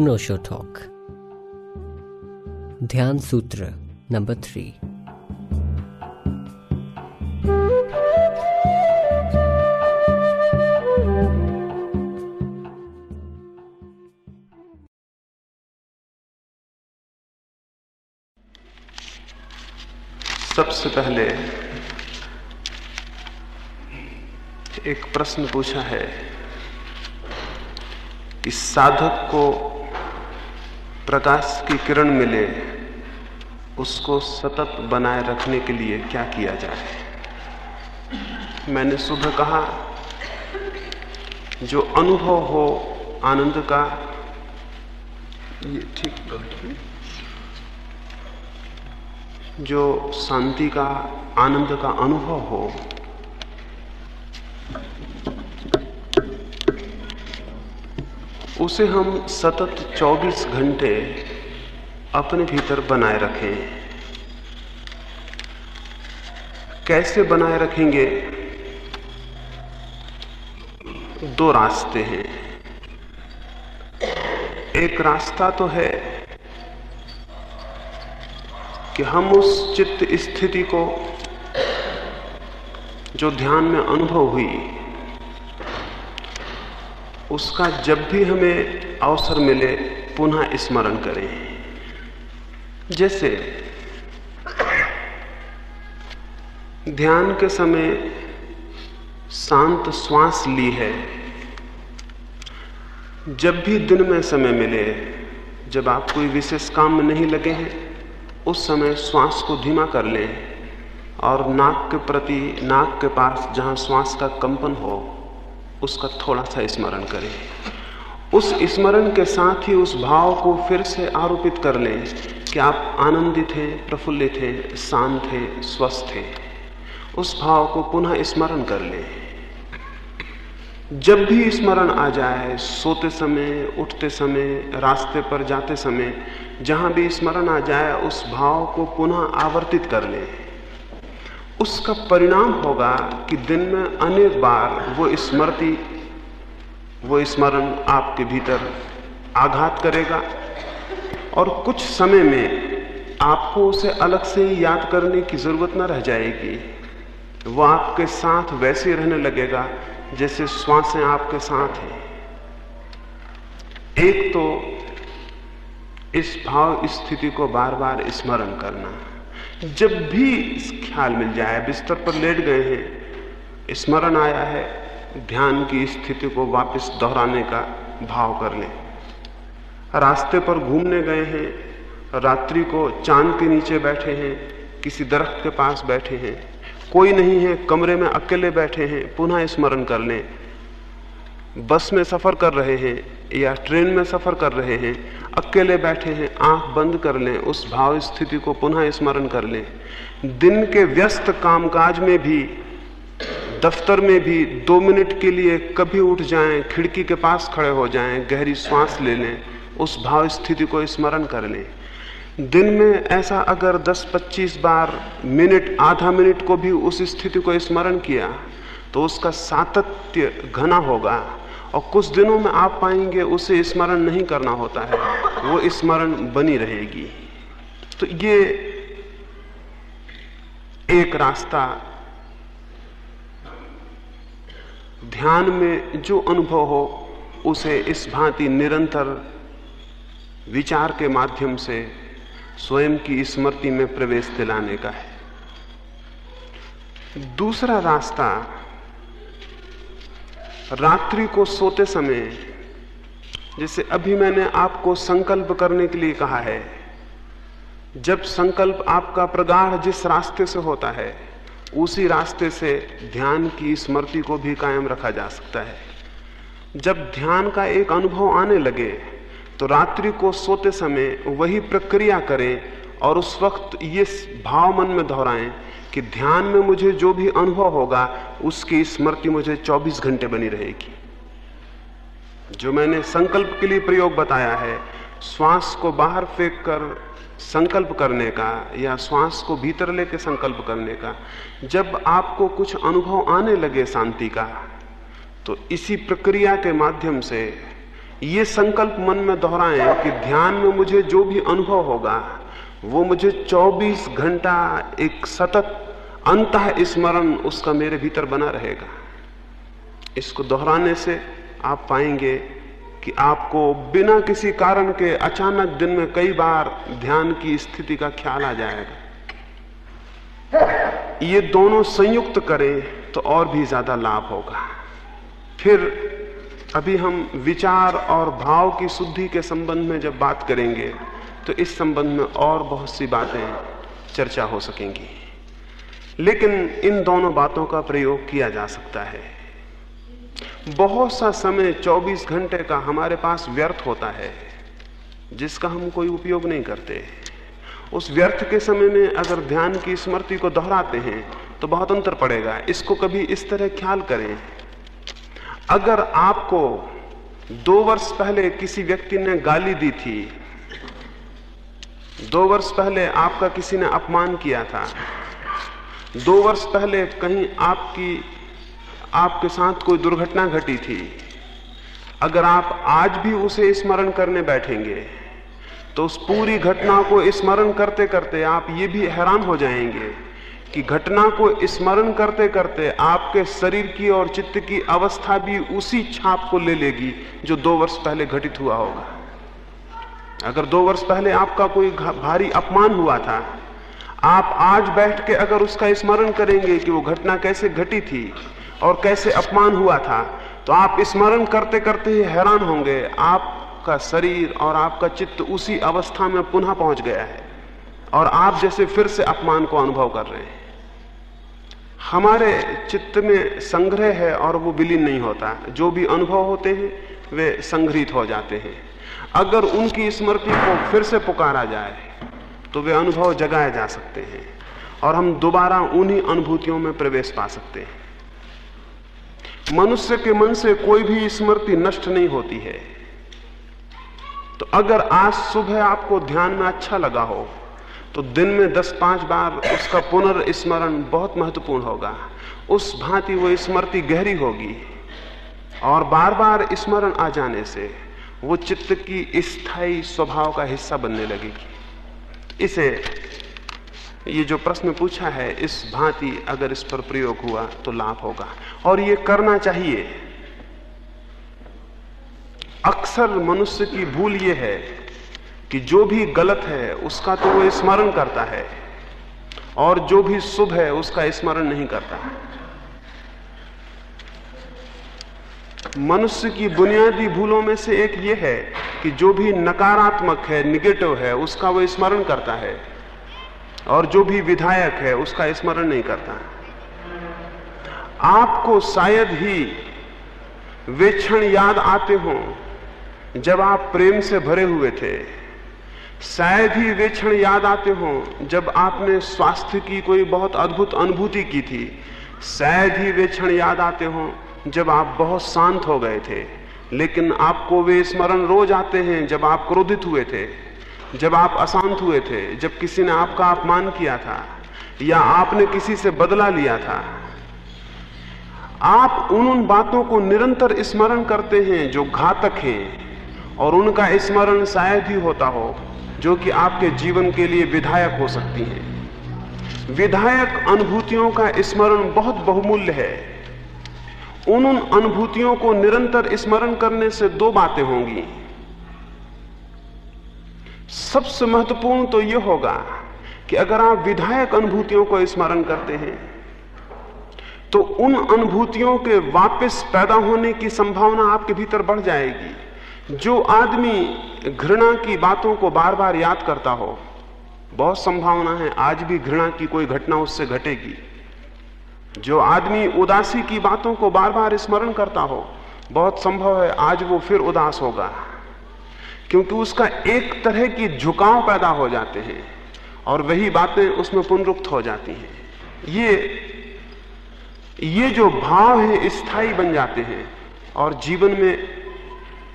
अनोशो talk ध्यान सूत्र number three सबसे पहले एक प्रश्न पूछा है कि साधक को प्रकाश की किरण मिले, उसको सतत बनाए रखने के लिए क्या किया जाए? मैंने सुबह कहा, जो अनुभव हो आनंद का, ये ठीक जो शांति का, आनंद का अनुभव हो उसे हम सतत 24 घंटे अपने भीतर बनाए रखें। कैसे बनाए रखेंगे? दो रास्ते हैं। एक रास्ता तो है कि हम उस चित्त स्थिति को जो ध्यान में अनुभव हुई उसका जब भी हमें अवसर मिले, पुनः स्मरण करें। जैसे, ध्यान के समय शांत श्वास ली है। जब भी दिन में समय मिले, जब आप कोई विशेष काम में नहीं लगे हैं, उस समय श्वास को धीमा कर लें और नाक के प्रति, नाक के पास जहाँ श्वास का कंपन हो उसका थोड़ा सा स्मरण करें। उस स्मरण के साथ ही उस भाव को फिर से आरोपित कर लें कि आप आनंदित हैं, प्रफुल्लित हैं, शांत हैं, स्वस्थ हैं। उस भाव को पुनः स्मरण कर लें। जब भी स्मरण आ जाए, सोते समय, उठते समय, रास्ते पर जाते समय, जहाँ भी स्मरण आ जाए, उस भाव को पुनः आवर्तित कर लें। उसका परिणाम होगा कि दिन में अनेक बार वो स्मृति, वो स्मरण आपके भीतर आघात करेगा। और कुछ समय में आपको उसे अलग से याद करने की ज़रूरत ना रह जाएगी। वो आपके साथ वैसे रहने लगेगा जैसे श्वासें आपके साथ हैं। एक तो इस भाव स्थिति को बार बार स्मरण करना। जब भी ख्याल मिल जाए, बिस्तर पर लेट गए हैं, स्मरण आया है, ध्यान की स्थिति को वापस दोहराने का भाव कर लें। रास्ते पर घूमने गए हैं, रात्रि को चाँद के नीचे बैठे हैं, किसी दरख्त के पास बैठे हैं, कोई नहीं है कमरे में, अकेले बैठे हैं, पुनः स्मरण कर लें। बस में सफ़र कर रहे हैं या ट्रेन में सफ़र कर रहे हैं, अकेले बैठे हैं, आँख बंद कर लें, उस भाव स्थिति को पुनः स्मरण कर लें। दिन के व्यस्त कामकाज में भी, दफ्तर में भी दो मिनट के लिए कभी उठ जाएँ, खिड़की के पास खड़े हो जाएँ, गहरी श्वास ले लें, उस भाव स्थिति को स्मरण कर लें। दिन में ऐसा अगर 10-25 बार मिनट, आधा मिनट को भी उस स्थिति को स्मरण किया तो उसका सातत्य घना होगा। और कुछ दिनों में आप पाएँगे उसे स्मरण नहीं करना होता है। वो स्मरण बनी रहेगी। तो ये एक रास्ता ध्यान में जो अनुभव हो, उसे इस भांति निरंतर विचार के माध्यम से स्वयं की स्मृति में प्रवेश दिलाने का है। दूसरा रास्ता रात्रि को सोते समय, जैसे अभी मैंने आपको संकल्प करने के लिए कहा है, जब संकल्प आपका प्रगाढ़ जिस रास्ते से होता है, उसी रास्ते से ध्यान की स्मृति को भी कायम रखा जा सकता है। जब ध्यान का एक अनुभव आने लगे तो रात्रि को सोते समय वही प्रक्रिया करें और उस वक्त ये भाव मन में दोहराएँ कि ध्यान में मुझे जो भी अनुभव होगा, उसकी स्मृति मुझे 24 घंटे बनी रहेगी। जो मैंने संकल्प के लिए प्रयोग बताया है, श्वास को बाहर फेंक कर संकल्प करने का या श्वास को भीतर लेके संकल्प करने का, जब आपको कुछ अनुभव आने लगे शांति का तो इसी प्रक्रिया के माध्यम से ये संकल्प मन में दोहराएँ कि ध्यान में मुझे जो भी अनुभव होगा वो मुझे 24 घंटा एक सतत अंत स्मरण उसका मेरे भीतर बना रहेगा। इसको दोहराने से आप पाएँगे कि आपको बिना किसी कारण के अचानक दिन में कई बार ध्यान की स्थिति का ख्याल आ जाएगा। ये दोनों संयुक्त करें तो और भी ज़्यादा लाभ होगा। फिर अभी हम विचार और भाव की शुद्धि के संबंध में जब बात करेंगे तो इस संबंध में और बहुत सी बातें चर्चा हो सकेंगी। लेकिन इन दोनों बातों का प्रयोग किया जा सकता है। बहुत सा समय 24 घंटे का हमारे पास व्यर्थ होता है, जिसका हम कोई उपयोग नहीं करते। उस व्यर्थ के समय में अगर ध्यान की स्मृति को दोहराते हैं तो बहुत अंतर पड़ेगा। इसको कभी इस तरह ख्याल करें। अगर आपको दो वर्ष पहले किसी व्यक्ति ने गाली दी थी दो वर्ष पहले आपका किसी ने अपमान किया था। दो वर्ष पहले कहीं आपकी, आपके साथ कोई दुर्घटना घटी थी। अगर आप आज भी उसे स्मरण करने बैठेंगे तो उस पूरी घटना को स्मरण करते करते आप ये भी हैरान हो जाएँगे कि घटना को स्मरण करते करते आपके शरीर की और चित्त की अवस्था भी उसी छाप को ले लेगी जो दो वर्ष पहले घटित हुआ होगा। अगर दो वर्ष पहले आपका कोई भारी अपमान हुआ था, आप आज बैठ के अगर उसका स्मरण करेंगे कि वो घटना कैसे घटी थी और कैसे अपमान हुआ था तो आप स्मरण करते करते ही हैरान होंगे, आपका शरीर और आपका चित्त उसी अवस्था में पुनः पहुँच गया है और आप जैसे फिर से अपमान को अनुभव कर रहे हैं। हमारे चित्त में संग्रह है और वो विलीन नहीं होता। जो भी अनुभव होते हैं, वे संग्रहित हो जाते हैं। अगर उनकी स्मृति को फिर से पुकारा जाए तो वे अनुभव जगाए जा सकते हैं और हम दोबारा उन्हीं अनुभूतियों में प्रवेश पा सकते हैं। मनुष्य के मन से कोई भी स्मृति नष्ट नहीं होती है। तो अगर आज सुबह आपको ध्यान में अच्छा लगा हो तो दिन में दस पाँच बार उसका पुनर्स्मरण बहुत महत्वपूर्ण होगा। उस भांति वो स्मृति गहरी होगी और बार बार स्मरण आ जाने से वो चित्त की स्थायी स्वभाव का हिस्सा बनने लगेगी। इसे, ये जो प्रश्न पूछा है, इस भांति अगर इस पर प्रयोग हुआ तो लाभ होगा। और ये करना चाहिए। अक्सर मनुष्य की भूल ये है कि जो भी गलत है, उसका तो वो स्मरण करता है। और जो भी शुभ है, उसका स्मरण नहीं करता। मनुष्य की बुनियादी भूलों में से एक ये है कि जो भी नकारात्मक है निगेटिव है, उसका वो स्मरण करता है। और जो भी विधायक है, उसका स्मरण नहीं करता है। आपको शायद ही वे क्षण याद आते हो जब आप प्रेम से भरे हुए थे। शायद ही वे क्षण याद आते हो जब आपने स्वास्थ्य की कोई बहुत अद्भुत अनुभूति की थी। शायद ही वे क्षण याद आते हो जब आप बहुत शांत हो गए थे, लेकिन आपको वे स्मरण रोज आते हैं जब आप क्रोधित हुए थे, जब आप अशांत हुए थे, जब किसी ने आपका अपमान किया था, या आपने किसी से बदला लिया था। आप उन उन बातों को निरंतर स्मरण करते हैं जो घातक हैं, और उनका स्मरण शायद ही होता हो, जो कि आपके जीवन के लिए विधायक हो सकती हैं। विधायक अनुभूतियों का स्मरण बहुत बहुमूल्य है। उन उन अनुभूतियों को निरंतर स्मरण करने से दो बातें होंगी। सबसे महत्वपूर्ण तो यह होगा कि अगर आप विधायक अनुभूतियों को स्मरण करते हैं तो उन अनुभूतियों के वापस पैदा होने की संभावना आपके भीतर बढ़ जाएगी। जो आदमी घृणा की बातों को बार बार याद करता हो, बहुत संभावना है आज भी घृणा की कोई घटना उससे घटेगी। जो आदमी उदासी की बातों को बार बार स्मरण करता हो, बहुत संभव है आज वो फिर उदास होगा। क्योंकि उसका एक तरह की झुकाव पैदा हो जाते हैं और वही बातें उसमें पुनरुक्त हो जाती हैं। ये ये जो भाव है, स्थायी बन जाते हैं और जीवन में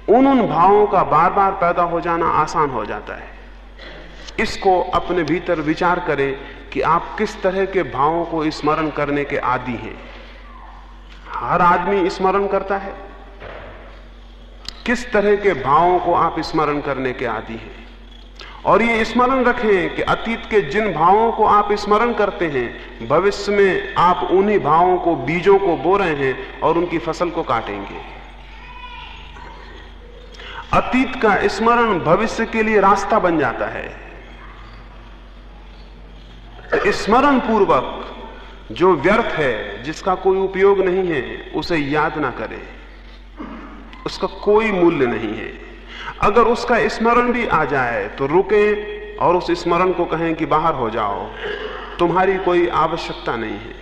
उन उन भावों का बार बार पैदा हो जाना आसान हो जाता है। इसको अपने भीतर विचार करें कि आप किस तरह के भावों को स्मरण करने के आदि हैं। हर आदमी स्मरण करता है। किस तरह के भावों को आप स्मरण करने के आदि हैं। और ये स्मरण रखें कि अतीत के जिन भावों को आप स्मरण करते हैं, भविष्य में आप उन्हीं भावों को, बीजों को बो रहे हैं और उनकी फ़सल को काटेंगे। अतीत का स्मरण भविष्य के लिए रास्ता बन जाता है। स्मरण पूर्वक जो व्यर्थ है, जिसका कोई उपयोग नहीं है, उसे याद ना करें। उसका कोई मूल्य नहीं है। अगर उसका स्मरण भी आ जाए तो रुकें और उस स्मरण को कहें कि बाहर हो जाओ। तुम्हारी कोई आवश्यकता नहीं है।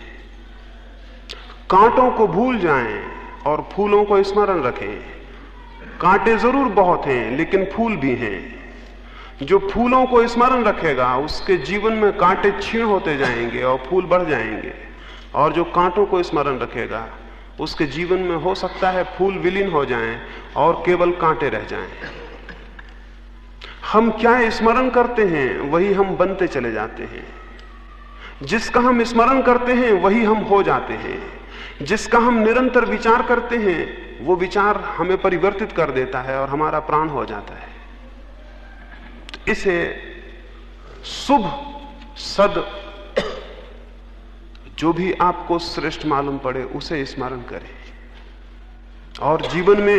कांटों को भूल जाएँ और फूलों को स्मरण रखें। कांटे ज़रूर बहुत हैं, लेकिन फूल भी हैं। जो फूलों को स्मरण रखेगा, उसके जीवन में कांटे छीण होते जाएँगे और फूल बढ़ जाएँगे। और जो कांटों को स्मरण रखेगा, उसके जीवन में हो सकता है फूल विलीन हो जाएँ और केवल कांटे रह जाएँ। हम क्या स्मरण करते हैं, वही हम बनते चले जाते हैं। जिसका हम स्मरण करते हैं, वही हम हो जाते हैं। जिसका हम निरंतर विचार करते हैं, वो विचार हमें परिवर्तित कर देता है और हमारा प्राण हो जाता है। इसे शुभ, सद, जो भी आपको श्रेष्ठ मालूम पड़े, उसे स्मरण करें। और जीवन में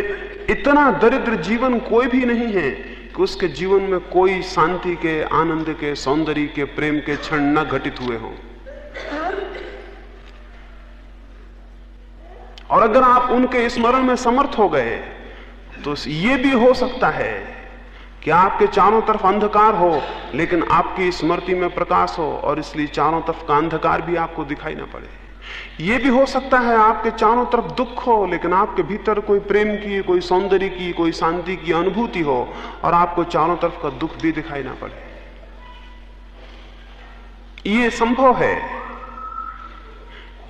इतना दरिद्र जीवन कोई भी नहीं है कि उसके जीवन में कोई शांति के, आनंद के, सौंदर्य के, प्रेम के क्षण न घटित हुए हों। और अगर आप उनके स्मरण में समर्थ हो गए तो ये भी हो सकता है कि आपके चारों तरफ़ अंधकार हो, लेकिन आपकी स्मृति में प्रकाश हो, और इसलिए चारों तरफ़ का अंधकार भी आपको दिखाई ना पड़े? ये भी हो सकता है आपके चारों तरफ़ दुख हो, लेकिन आपके भीतर कोई प्रेम की, कोई सौंदर्य की, कोई शांति की अनुभूति हो, और आपको चारों तरफ़ का दुख भी दिखाई ना पड़े। ये संभव है।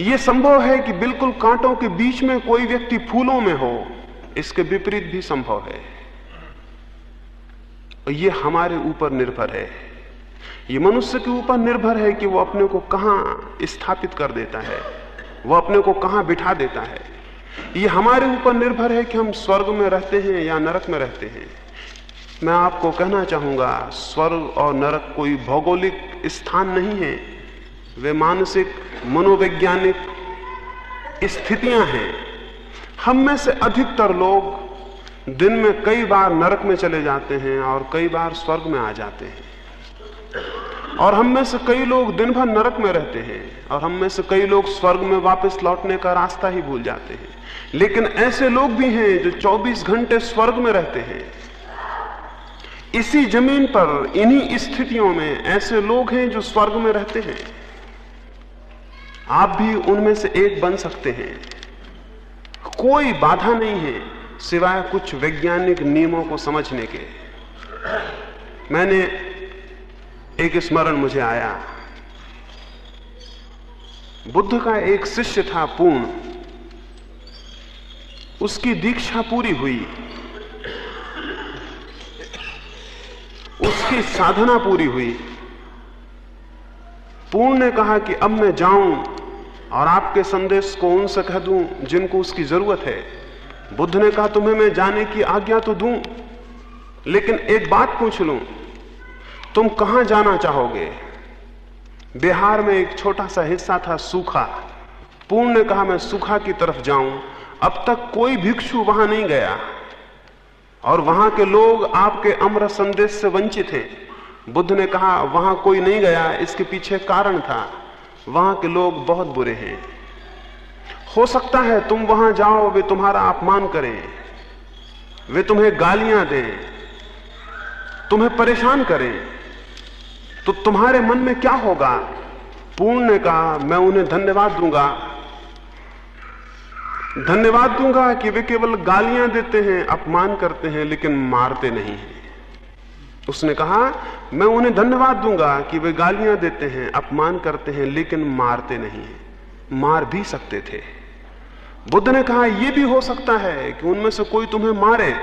यह संभव है कि बिल्कुल कांटों के बीच में कोई व्यक्ति फूलों में हो, इसके विपरीत भी संभव है। ये हमारे ऊपर निर्भर है। ये मनुष्य के ऊपर निर्भर है कि वो अपने को कहाँ स्थापित कर देता है। वो अपने को कहाँ बिठा देता है। ये हमारे ऊपर निर्भर है कि हम स्वर्ग में रहते हैं या नरक में रहते हैं। मैं आपको कहना चाहूँगा, स्वर्ग और नरक कोई भौगोलिक स्थान नहीं है। वे मानसिक, मनोवैज्ञानिक स्थितियाँ हैं। हम में से अधिकतर लोग दिन में कई बार नरक में चले जाते हैं और कई बार स्वर्ग में आ जाते हैं। और हम में से कई लोग दिन भर नरक में रहते हैं और हम में से कई लोग स्वर्ग में वापस लौटने का रास्ता ही भूल जाते हैं। लेकिन ऐसे लोग भी हैं जो 24 घंटे स्वर्ग में रहते हैं। इसी ज़मीन पर, इन्हीं स्थितियों में ऐसे लोग हैं जो स्वर्ग में रहते हैं। आप भी उनमें से एक बन सकते हैं। कोई बाधा नहीं है। सिवाय कुछ वैज्ञानिक नियमों को समझने के, मैंने एक स्मरण मुझे आया। बुद्ध का एक शिष्य था पूर्ण। उसकी दीक्षा पूरी हुई। उसकी साधना पूरी हुई। पूर्ण ने कहा कि अब मैं जाऊँ और आपके संदेश को उनसे कह दूँ जिनको उसकी ज़रूरत है। बुद्ध ने कहा, तुम्हें मैं जाने की आज्ञा तो दूँ, लेकिन एक बात पूछ लूँ। तुम कहाँ जाना चाहोगे? बिहार में एक छोटा सा हिस्सा था सूखा। पूर्ण ने कहा, मैं सूखा की तरफ़ जाऊँ। अब तक कोई भिक्षु वहाँ नहीं गया। और वहाँ के लोग आपके अमर संदेश से वंचित हैं। बुद्ध ने कहा, वहाँ कोई नहीं गया। इसके पीछे कारण था। वहाँ के लोग बहुत बुरे हैं। हो सकता है तुम वहाँ जाओ, वे तुम्हारा अपमान करें। वे तुम्हें गालियाँ दें, तुम्हें परेशान करें। तो तुम्हारे मन में क्या होगा? पूर्ण ने कहा मैं उन्हें धन्यवाद दूँगा। धन्यवाद दूँगा कि वे केवल गालियाँ देते हैं, अपमान करते हैं, लेकिन मारते नहीं हैं। उसने कहा, मैं उन्हें धन्यवाद दूँगा कि वे गालियाँ देते हैं, अपमान करते हैं, लेकिन मारते नहीं हैं। मार भी सकते थे। बुद्ध ने कहा यह भी हो सकता है कि उनमें से कोई तुम्हें मारे।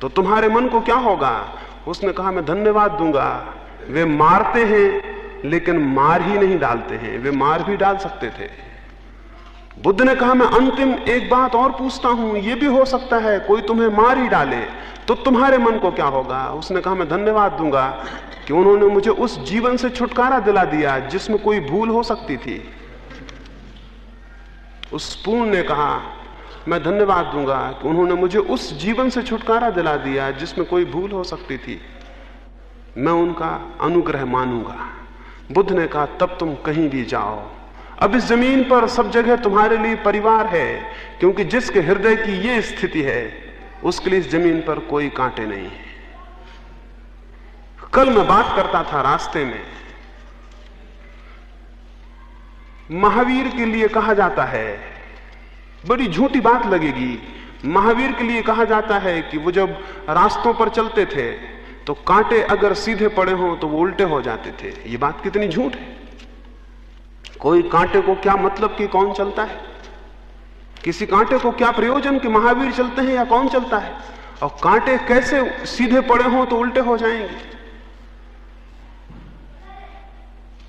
तो तुम्हारे मन को क्या होगा? उसने कहा, मैं धन्यवाद दूँगा। वे मारते हैं, लेकिन मार ही नहीं डालते हैं। वे मार भी डाल सकते थे। बुद्ध ने कहा, मैं अंतिम एक बात और पूछता हूँ। यह भी हो सकता है कोई तुम्हें मार ही डाले। तो तुम्हारे मन को क्या होगा? उसने कहा, मैं धन्यवाद दूँगा कि उन्होंने मुझे उस जीवन से छुटकारा दिला दिया जिसमें कोई भूल हो सकती थी। उस पूर्ण ने कहा, मैं धन्यवाद दूँगा कि उन्होंने मुझे उस जीवन से छुटकारा दिला दिया जिसमें कोई भूल हो सकती थी। मैं उनका अनुग्रह मानूँगा। बुद्ध ने कहा, तब तुम कहीं भी जाओ। अब इस ज़मीन पर सब जगह तुम्हारे लिए परिवार है, क्योंकि जिसके हृदय की ये स्थिति है, उसके लिए इस ज़मीन पर कोई कांटे नहीं है। कल मैं बात करता था रास्ते में महावीर के लिए कहा जाता है। बड़ी झूठी बात लगेगी। महावीर के लिए कहा जाता है कि वो जब रास्तों पर चलते थे तो कांटे अगर सीधे पड़े हों तो वो उल्टे हो जाते थे। ये बात कितनी झूठ है? कोई कांटे को क्या मतलब कि कौन चलता है? किसी कांटे को क्या प्रयोजन कि महावीर चलते हैं या कौन चलता है? और कांटे कैसे सीधे पड़े हों तो उल्टे हो जाएँगे।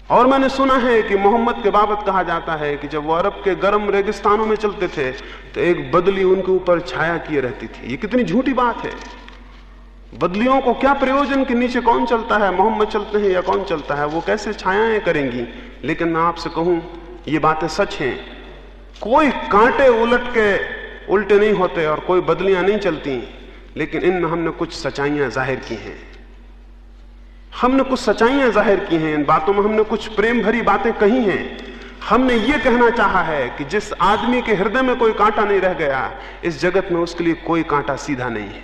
और मैंने सुना है कि मोहम्मद के बाबत कहा जाता है कि जब वो अरब के गर्म रेगिस्तानों में चलते थे तो एक बदली उनके ऊपर छाया किए रहती थी। ये कितनी झूठी बात है। बदलियों को क्या प्रयोजन के नीचे कौन चलता है, मोहम्मद चलते हैं या कौन चलता है? वो कैसे छायाएँ करेंगी? लेकिन मैं आपसे कहूँ, ये बातें सच हैं। कोई कांटे उलट के उल्टे नहीं होते और कोई बदलियाँ नहीं चलती। लेकिन इनमें हमने कुछ सच्चाइयाँ ज़ाहिर की हैं। हमने कुछ सच्चाइयाँ ज़ाहिर की हैं, इन बातों में हमने कुछ प्रेम भरी बातें कही हैं। हमने ये कहना चाहा है कि जिस आदमी के हृदय में कोई कांटा नहीं रह गया, इस जगत में उसके लिए कोई कांटा सीधा नहीं है।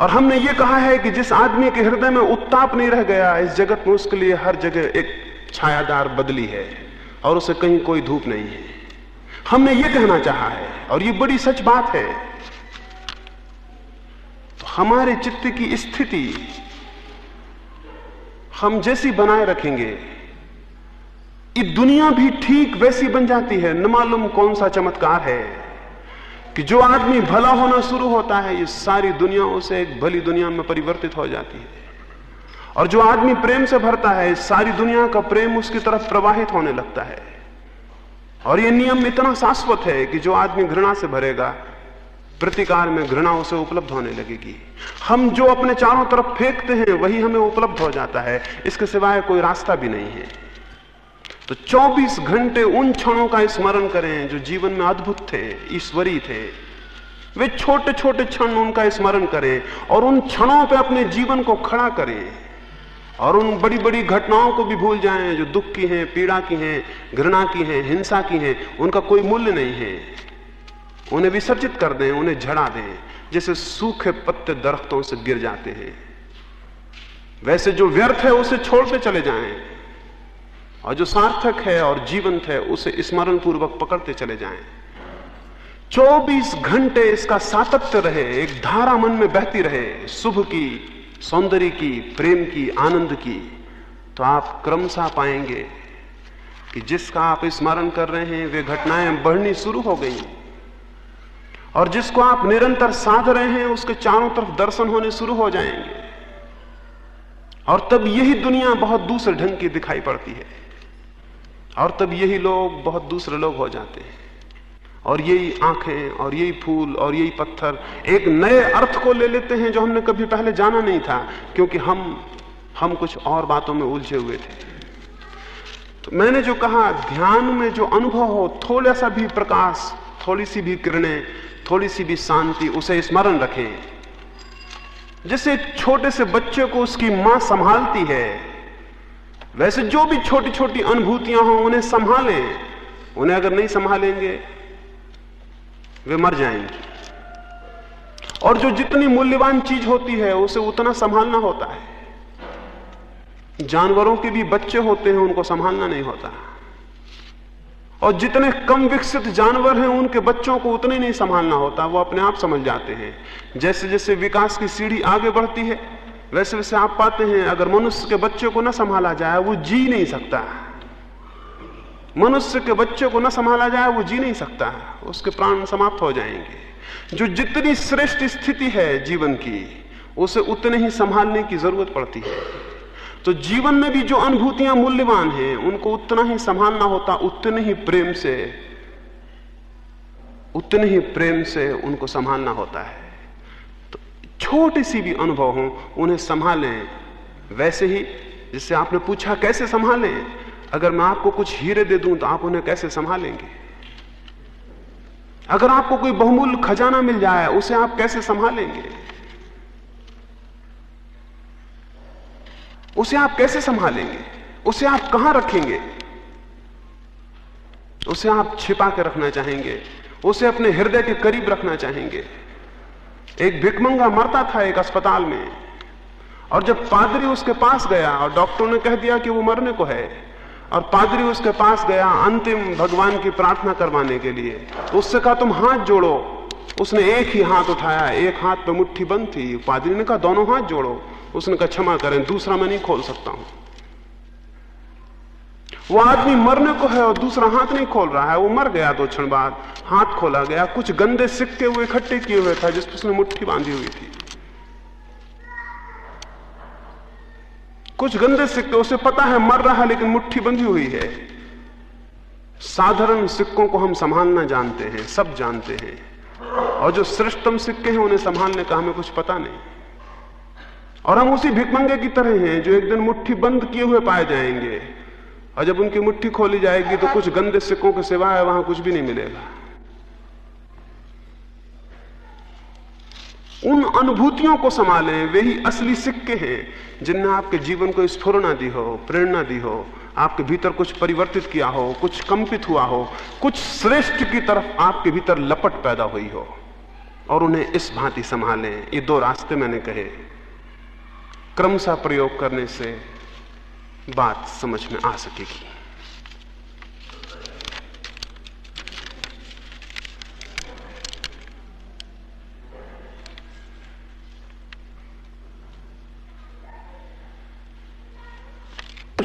और हमने ये कहा है कि जिस आदमी के हृदय में उत्ताप नहीं रह गया, इस जगत में उसके लिए हर जगह एक छायादार बदली है, और उसे कहीं कोई धूप नहीं है। हमने ये कहना चाहा है, और ये बड़ी सच बात है तो हमारे चित्त की स्थिति हम जैसी बनाए रखेंगे। ये दुनिया भी ठीक वैसी बन जाती है, न मालूम कौन सा चमत्कार है। कि जो आदमी भला होना शुरू होता है, ये सारी दुनिया उसे एक भली दुनिया में परिवर्तित हो जाती है। और जो आदमी प्रेम से भरता है, सारी दुनिया का प्रेम उसकी तरफ़ प्रवाहित होने लगता है। और ये नियम इतना शाश्वत है कि जो आदमी घृणा से भरेगा प्रतिकार में घृणा उसे उपलब्ध होने लगेगी। हम जो अपने चारों तरफ़ फेंकते हैं, वही हमें उपलब्ध हो जाता है। इसके सिवाय कोई रास्ता भी नहीं है। तो 24 घंटे उन क्षणों का स्मरण करें जो जीवन में अद्भुत थे, ईश्वरी थे। वे छोटे छोटे क्षण उनका स्मरण करें और उन क्षणों पर अपने जीवन को खड़ा करें। और उन बड़ी बड़ी घटनाओं को भी भूल जाएँ जो दुख की हैं, पीड़ा की हैं, घृणा की हैं, हिंसा की हैं, उनका कोई मूल्य नहीं है। उन्हें विसर्जित कर दें, उन्हें झड़ा दें, जैसे सूखे पत्ते दरख्तों से गिर जाते हैं। वैसे जो व्यर्थ है, उसे छोड़ते चले जाएँ। और जो सार्थक है और जीवंत है, उसे स्मरण पूर्वक पकड़ते चले जाएँ। 24 घंटे इसका सातत्य रहे, एक धारा मन में बहती रहे, शुभ की, सौंदर्य की, प्रेम की, आनंद की। तो आप क्रमशः पाएँगे कि जिसका आप स्मरण कर रहे हैं, वे घटनाएँ बढ़नी शुरू हो गई। और जिसको आप निरंतर साध रहे हैं, उसके चारों तरफ़ दर्शन होने शुरू हो जाएँगे। और तब यही दुनिया बहुत दूसरे ढंग की दिखाई पड़ती है। और तब यही लोग बहुत दूसरे लोग हो जाते हैं। और यही आँखें, और यही फूल, और यही पत्थर एक नए अर्थ को ले लेते हैं जो हमने कभी पहले जाना नहीं था, क्योंकि हम हम कुछ और बातों में उलझे हुए थे। तो मैंने जो कहा, ध्यान में जो अनुभव हो, थोड़ा सा भी प्रकाश थोड़ी सी भी किरणें थोड़ी सी भी शांति उसे स्मरण रखें। जैसे छोटे से बच्चे को उसकी माँ संभालती है, वैसे जो भी छोटी छोटी अनुभूतियाँ हों, उन्हें संभालें। उन्हें अगर नहीं संभालेंगे, वे मर जाएँगे। और जो जितनी मूल्यवान चीज़ होती है, उसे उतना संभालना होता है। जानवरों के भी बच्चे होते हैं, उनको संभालना नहीं होता। और जितने कम विकसित जानवर हैं, उनके बच्चों को उतने नहीं संभालना होता, वो अपने आप समझ जाते हैं। जैसे जैसे विकास की सीढ़ी आगे बढ़ती है, वैसे वैसे आप पाते हैं, अगर मनुष्य के बच्चे को न संभाला जाए, वो जी नहीं सकता। मनुष्य के बच्चे को न संभाला जाए, वो जी नहीं सकता। उसके प्राण समाप्त हो जाएँगे। जो जितनी श्रेष्ठ स्थिति है जीवन की, उसे उतने ही संभालने की ज़रूरत पड़ती है। तो जीवन में भी जो अनुभूतियाँ मूल्यवान हैं, उनको उतना ही संभालना होता उतने ही प्रेम से, उतने ही प्रेम से उनको संभालना होता है। तो छोटी सी भी अनुभव हो, उन्हें संभालें। वैसे ही, जिससे आपने पूछा कैसे संभालें? अगर मैं आपको कुछ हीरे दे दूँ तो आप उन्हें कैसे संभालेंगे? अगर आपको कोई बहुमूल्य खजाना मिल जाए, उसे आप कैसे संभालेंगे? उसे आप कैसे संभालेंगे? उसे आप कहाँ रखेंगे? उसे आप छिपा के रखना चाहेंगे? उसे अपने हृदय के करीब रखना चाहेंगे? एक भिकमंगा मरता था एक अस्पताल में, और जब पादरी उसके पास गया, और डॉक्टर ने कह दिया कि वो मरने को है, और पादरी उसके पास गया अंतिम भगवान की प्रार्थना करवाने के लिए तो उससे कहा, तुम हाथ जोड़ो। उसने एक ही हाथ उठाया, एक हाथ पे मुट्ठी बंद थी पादरी ने कहा, दोनों हाथ जोड़ो। उसने कहा, क्षमा करें, दूसरा मैं नहीं खोल सकता हूँ। वो आदमी मरने को है और दूसरा हाथ नहीं खोल रहा है। वो मर गया दो क्षण बाद। हाथ खोला गया, कुछ गंदे सिक्के हुए इकट्ठे किए हुए था, जिस पर उसने मुट्ठी बांधी हुई थी। कुछ गंदे सिक्के, उसे पता है मर रहा है, लेकिन मुट्ठी बंधी हुई है। साधारण सिक्कों को हम संभालना जानते हैं, सब जानते हैं। और जो श्रेष्ठतम सिक्के हैं उन्हें संभालने का हमें कुछ पता नहीं। और हम उसी भिकमंगे की तरह हैं जो एक दिन मुट्ठी बंद किए हुए पाए जाएँगे। और जब उनकी मुट्ठी खोली जाएगी तो कुछ गंदे सिक्कों के सिवाय वहाँ कुछ भी नहीं मिलेगा। उन अनुभूतियों को संभालें, वे ही असली सिक्के हैं, जिनने आपके जीवन को स्फुरना दी हो, प्रेरणा दी हो, आपके भीतर कुछ परिवर्तित किया हो, कुछ कंपित हुआ हो, कुछ श्रेष्ठ की तरफ़ आपके भीतर लपट पैदा हुई हो, और उन्हें इस भांति संभालें, ये दो रास्ते मैंने कहे। क्रमशः प्रयोग करने से बात समझ में आ सकेगी।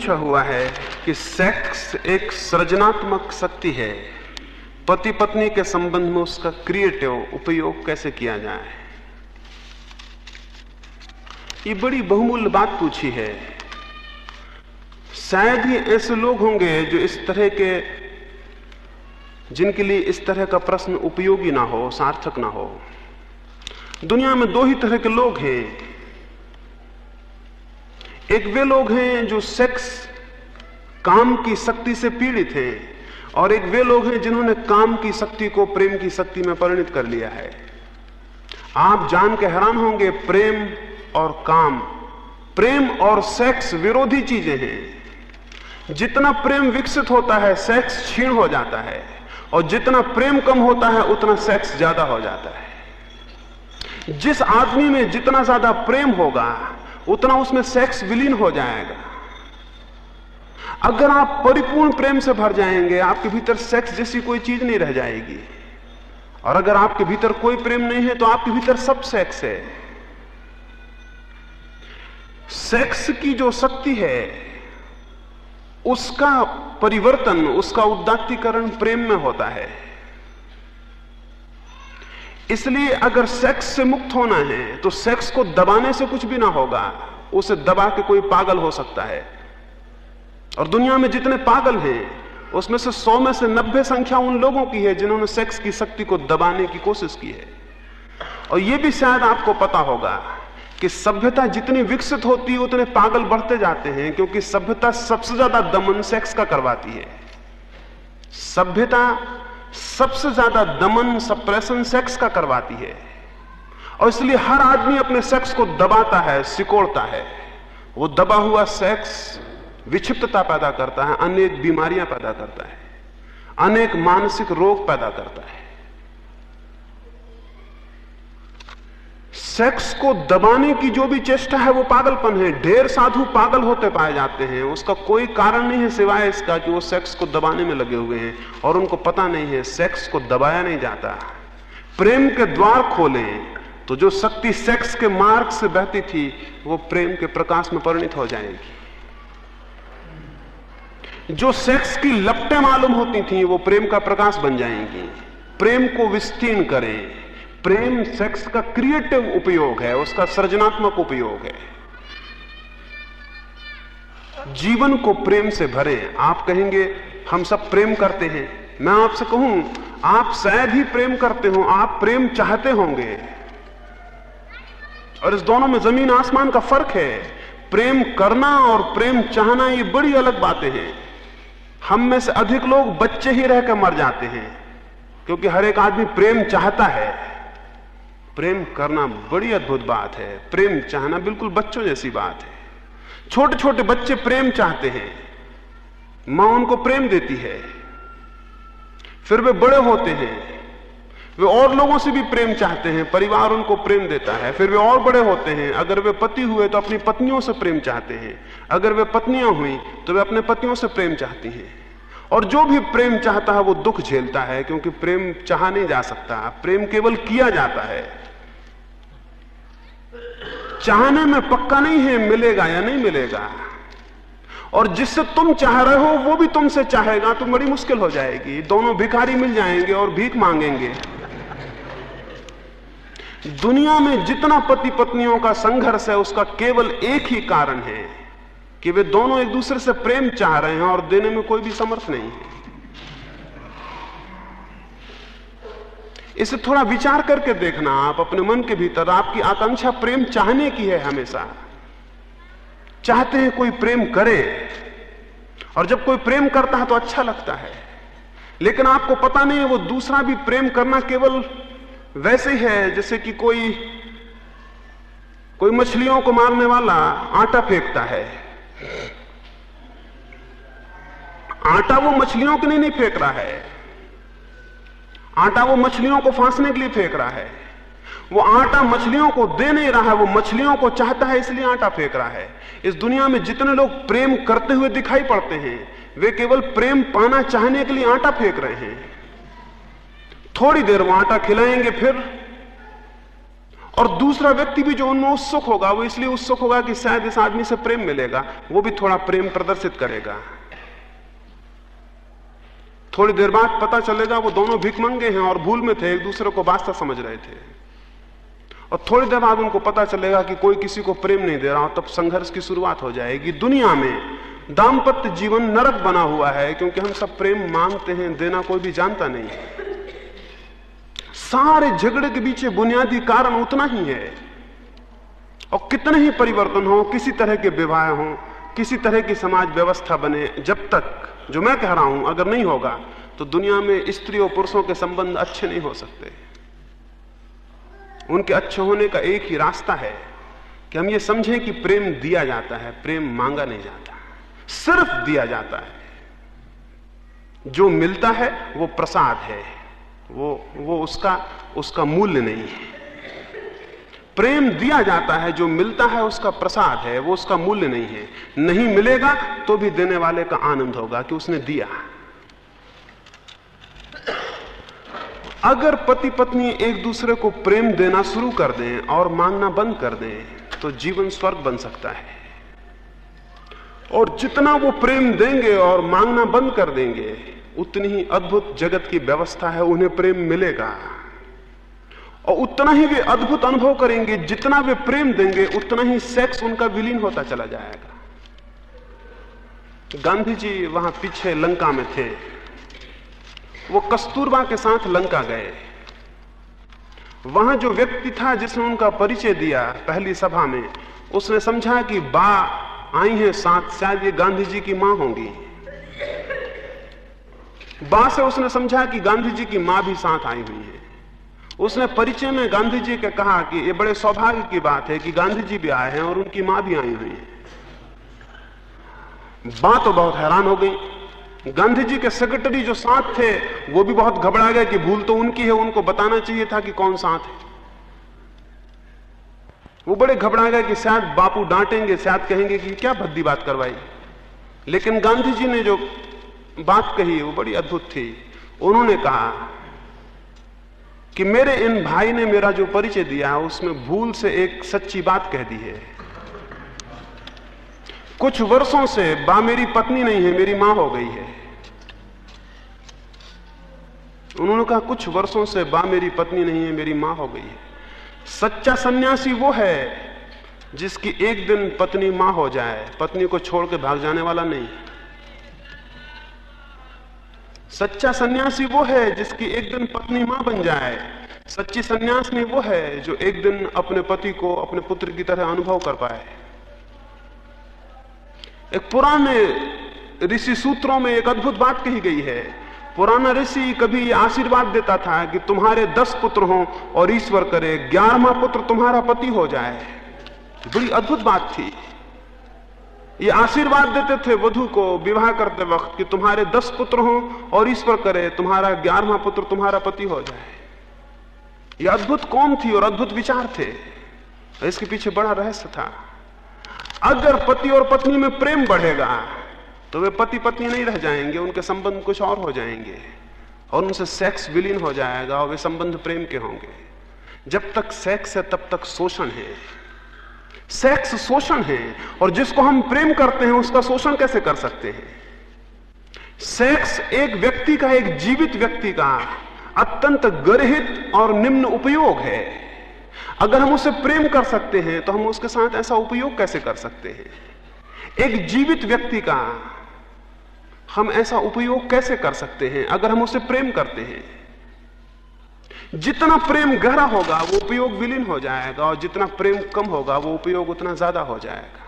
पूछा हुआ है कि सेक्स एक सृजनात्मक शक्ति है। पति पत्नी के संबंध में उसका क्रिएटिव उपयोग कैसे किया जाए? ये बड़ी बहुमूल्य बात पूछी है। शायद ही ऐसे लोग होंगे जो इस तरह के, जिनके लिए इस तरह का प्रश्न उपयोगी ना हो, सार्थक ना हो। दुनिया में दो ही तरह के लोग हैं। एक वे लोग हैं जो सेक्स, काम की शक्ति से पीड़ित हैं, और एक वे लोग हैं जिन्होंने काम की शक्ति को प्रेम की शक्ति में परिणित कर लिया है। आप जान के हैरान होंगे, प्रेम और काम। प्रेम और सेक्स विरोधी चीज़ें हैं। जितना प्रेम विकसित होता है, सेक्स क्षीण हो जाता है, और जितना प्रेम कम होता है, उतना सेक्स ज़्यादा हो जाता है। जिस आदमी में जितना ज़्यादा प्रेम होगा उतना उसमें सेक्स विलीन हो जाएगा। अगर आप परिपूर्ण प्रेम से भर जाएँगे, आपके भीतर सेक्स जैसी कोई चीज़ नहीं रह जाएगी। और अगर आपके भीतर कोई प्रेम नहीं है तो आपके भीतर सब सेक्स है। सेक्स की जो शक्ति है, उसका परिवर्तन, उसका उदात्तीकरण प्रेम में होता है। इसलिए अगर सेक्स से मुक्त होना है तो सेक्स को दबाने से कुछ भी ना होगा। उसे दबा के कोई पागल हो सकता है। और दुनिया में जितने पागल हैं, उसमें से सौ में से नब्बे संख्या उन लोगों की है जिन्होंने सेक्स की शक्ति को दबाने की कोशिश की है। और यह भी शायद आपको पता होगा कि सभ्यता जितनी विकसित होती है, उतने पागल बढ़ते जाते हैं, क्योंकि सभ्यता सबसे ज़्यादा दमन सेक्स का करवाती है। सभ्यता सबसे ज़्यादा दमन सप्रेशन सेक्स का करवाती है। और इसलिए हर आदमी अपने सेक्स को दबाता है, सिकोड़ता है। वो दबा हुआ सेक्स विक्षिप्तता पैदा करता है, अनेक बीमारियाँ पैदा करता है, अनेक मानसिक रोग पैदा करता है। सेक्स को दबाने की जो भी चेष्टा है, वो पागलपन है। ढेर साधु पागल होते पाए जाते हैं। उसका कोई कारण नहीं है सिवाय इसका कि वो सेक्स को दबाने में लगे हुए हैं। और उनको पता नहीं है सेक्स को दबाया नहीं जाता। प्रेम के द्वार खोले। तो जो शक्ति सेक्स के मार्ग से बहती थी, वो प्रेम के प्रकाश में परिणित हो जाएगी। जो सेक्स की लपटें मालूम होती थी, वो प्रेम का प्रकाश बन जाएँगी। प्रेम को विस्तीर्ण करें। प्रेम सेक्स का क्रिएटिव उपयोग है, उसका सृजनात्मक उपयोग है। जीवन को प्रेम से भरें। आप कहेंगे, हम सब प्रेम करते हैं। मैं आपसे कहूँ, आप शायद ही प्रेम करते हो, आप प्रेम चाहते होंगे। और इस दोनों में ज़मीन आसमान का फ़र्क है। प्रेम करना और प्रेम चाहना, ये बड़ी अलग बातें हैं। हम में से अधिक लोग बच्चे ही रहकर मर जाते हैं, क्योंकि हर एक आदमी प्रेम चाहता है। प्रेम करना बड़ी अद्भुत बात है। प्रेम चाहना बिल्कुल बच्चों जैसी बात है। छोटे छोटे बच्चे प्रेम चाहते हैं। माँ उनको प्रेम देती है। फिर वे बड़े होते हैं। वे और लोगों से भी प्रेम चाहते हैं। परिवार उनको प्रेम देता है। फिर वे और बड़े होते हैं। अगर वे पति हुए तो अपनी पत्नियों से प्रेम चाहते हैं। अगर वे पत्नियाँ हुई तो वे अपने पतियों से प्रेम चाहती हैं। और जो भी प्रेम चाहता है वो दुख झेलता है, क्योंकि प्रेम चाह नहीं जा सकता। प्रेम केवल किया जाता है। चाहने में पक्का नहीं है, मिलेगा या नहीं मिलेगा। और जिससे तुम चाह रहे हो, वो भी तुमसे चाहेगा तो बड़ी मुश्किल हो जाएगी। दोनों भिखारी मिल जाएँगे और भीख मांगेंगे। दुनिया में जितना पति पत्नियों का संघर्ष है, उसका केवल एक ही कारण है कि वे दोनों एक दूसरे से प्रेम चाह रहे हैं और देने में कोई भी समर्थ नहीं है। इसे थोड़ा विचार करके देखना, आप अपने मन के भीतर आपकी आकांक्षा प्रेम चाहने की है हमेशा। चाहते हैं कोई प्रेम करे, और जब कोई प्रेम करता है तो अच्छा लगता है। लेकिन आपको पता नहीं है, वो दूसरा भी प्रेम करना केवल वैसे ही जैसे कि कोई कोई मछलियों को मारने वाला आटा फेंकता है। आटा वो मछलियों के लिए नहीं फेंक रहा है। आटा वो मछलियों को फांसने के लिए फेंक रहा है। वो आटा मछलियों को दे नहीं रहा है, वो मछलियों को चाहता है, इसलिए आटा फेंक रहा है। इस दुनिया में जितने लोग प्रेम करते हुए दिखाई पड़ते हैं, वे केवल प्रेम पाना चाहने के लिए आटा फेंक रहे हैं। थोड़ी देर वो आटा खिलाएँगे फिर, और दूसरा व्यक्ति भी जो उनमें उत्सुक होगा, वो इसलिए उत्सुक होगा कि शायद इस आदमी से प्रेम मिलेगा, वो भी थोड़ा प्रेम प्रदर्शित करेगा। थोड़ी देर बाद पता चलेगा वो दोनों भिक मंगे हैं और भूल में थे, एक दूसरे को वास्ता समझ रहे थे। और थोड़ी देर बाद उनको पता चलेगा कि कोई किसी को प्रेम नहीं दे रहा, तब संघर्ष की शुरुआत हो जाएगी। दुनिया में दाम्पत्य जीवन नरक बना हुआ है, क्योंकि हम सब प्रेम मांगते हैं, देना कोई भी जानता नहीं सारे झगड़े के पीछे बुनियादी कारण उतना ही है। और कितने ही परिवर्तन हो, किसी तरह के विवाह हो, किसी तरह की समाज व्यवस्था बने, जब तक जो मैं कह रहा हूँ अगर नहीं होगा तो दुनिया में स्त्री और पुरुषों के संबंध अच्छे नहीं हो सकते। उनके अच्छे होने का एक ही रास्ता है कि हम ये समझें कि प्रेम दिया जाता है, प्रेम मांगा नहीं जाता। सिर्फ़ दिया जाता है। जो मिलता है, वो प्रसाद है। वो वो उसका उसका मूल्य नहीं है। प्रेम दिया जाता है, जो मिलता है, उसका प्रसाद है, वो उसका मूल्य नहीं है। नहीं मिलेगा तो भी देने वाले का आनंद होगा कि उसने दिया। अगर पति पत्नी एक दूसरे को प्रेम देना शुरू कर दें और मांगना बंद कर दें तो जीवन स्वर्ग बन सकता है। और जितना वो प्रेम देंगे और मांगना बंद कर देंगे, उतनी ही अद्भुत जगत की व्यवस्था है, उन्हें प्रेम मिलेगा। और उतना ही वे अद्भुत अनुभव करेंगे, जितना वे प्रेम देंगे, उतना ही सेक्स उनका विलीन होता चला जाएगा। गांधी जी वहाँ पीछे लंका में थे। वो कस्तूरबा के साथ लंका गए। वहाँ जो व्यक्ति था जिसने उनका परिचय दिया पहली सभा में, उसने समझा कि बा आई है साथ, शायद ये गांधी जी की माँ होंगी। बा से उसने समझा कि गांधी जी की माँ भी साथ आई हुई है। उसने परिचय में गांधी जी के कहा कि ये बड़े सौभाग्य की बात है कि गांधी जी भी आए हैं और उनकी माँ भी आई हुई है। बात तो बहुत हैरान हो गई। गांधी जी के सेक्रेटरी जो साथ थे, वो भी बहुत घबरा गए कि भूल तो उनकी है, उनको बताना चाहिए था कि कौन साथ है। वो बड़े घबरा गए कि शायद बापू डांटेंगे, शायद कहेंगे कि क्या भद्दी बात करवाई। लेकिन गांधी जी ने जो बात कही, वो बड़ी अद्भुत थी। उन्होंने कहा कि मेरे इन भाई ने मेरा जो परिचय दिया है, उसमें भूल से एक सच्ची बात कह दी है। कुछ वर्षों से बा मेरी पत्नी नहीं है, मेरी माँ हो गई है। उन्होंने कहा, कुछ वर्षों से बा मेरी पत्नी नहीं है, मेरी माँ हो गई है। सच्चा सन्यासी वो है, जिसकी एक दिन पत्नी माँ हो जाए, पत्नी को छोड़ के भाग जाने वाला नहीं। सच्चा सन्यासी वो है जिसकी एक दिन पत्नी माँ बन जाए। सच्ची सन्यासिनी वो है जो एक दिन अपने पति को अपने पुत्र की तरह अनुभव कर पाए। एक पुराने ऋषि सूत्रों में एक अद्भुत बात कही गई है। पुराना ऋषि कभी आशीर्वाद देता था कि तुम्हारे दस पुत्र हों और ईश्वर करे, ग्यारहवा पुत्र तुम्हारा पति हो जाए। बड़ी अद्भुत बात थी। ये आशीर्वाद देते थे वधु को विवाह करते वक्त कि तुम्हारे दस पुत्र हों और ईश्वर करे, तुम्हारा ग्यारहवा पुत्र तुम्हारा पति हो जाए। ये अद्भुत कौन थी और अद्भुत विचार थे। इसके पीछे बड़ा रहस्य था। अगर पति और पत्नी में प्रेम बढ़ेगा तो वे पति पत्नी नहीं रह जाएँगे, उनके संबंध कुछ और हो जाएँगे और उनसे सेक्स विलीन हो जाएगा और वे संबंध प्रेम के होंगे। जब तक सेक्स है, तब तक शोषण है। सेक्स शोषण है, और जिसको हम प्रेम करते हैं, उसका शोषण कैसे कर सकते हैं? सेक्स एक व्यक्ति का, एक जीवित व्यक्ति का अत्यंत गर्हित और निम्न उपयोग है। अगर हम उसे प्रेम कर सकते हैं तो हम उसके साथ ऐसा उपयोग कैसे कर सकते हैं? एक जीवित व्यक्ति का हम ऐसा उपयोग कैसे कर सकते हैं, अगर हम उसे प्रेम करते हैं? जितना प्रेम गहरा होगा, वो उपयोग विलीन हो जाएगा, और जितना प्रेम कम होगा, वो उपयोग उतना ज़्यादा हो जाएगा।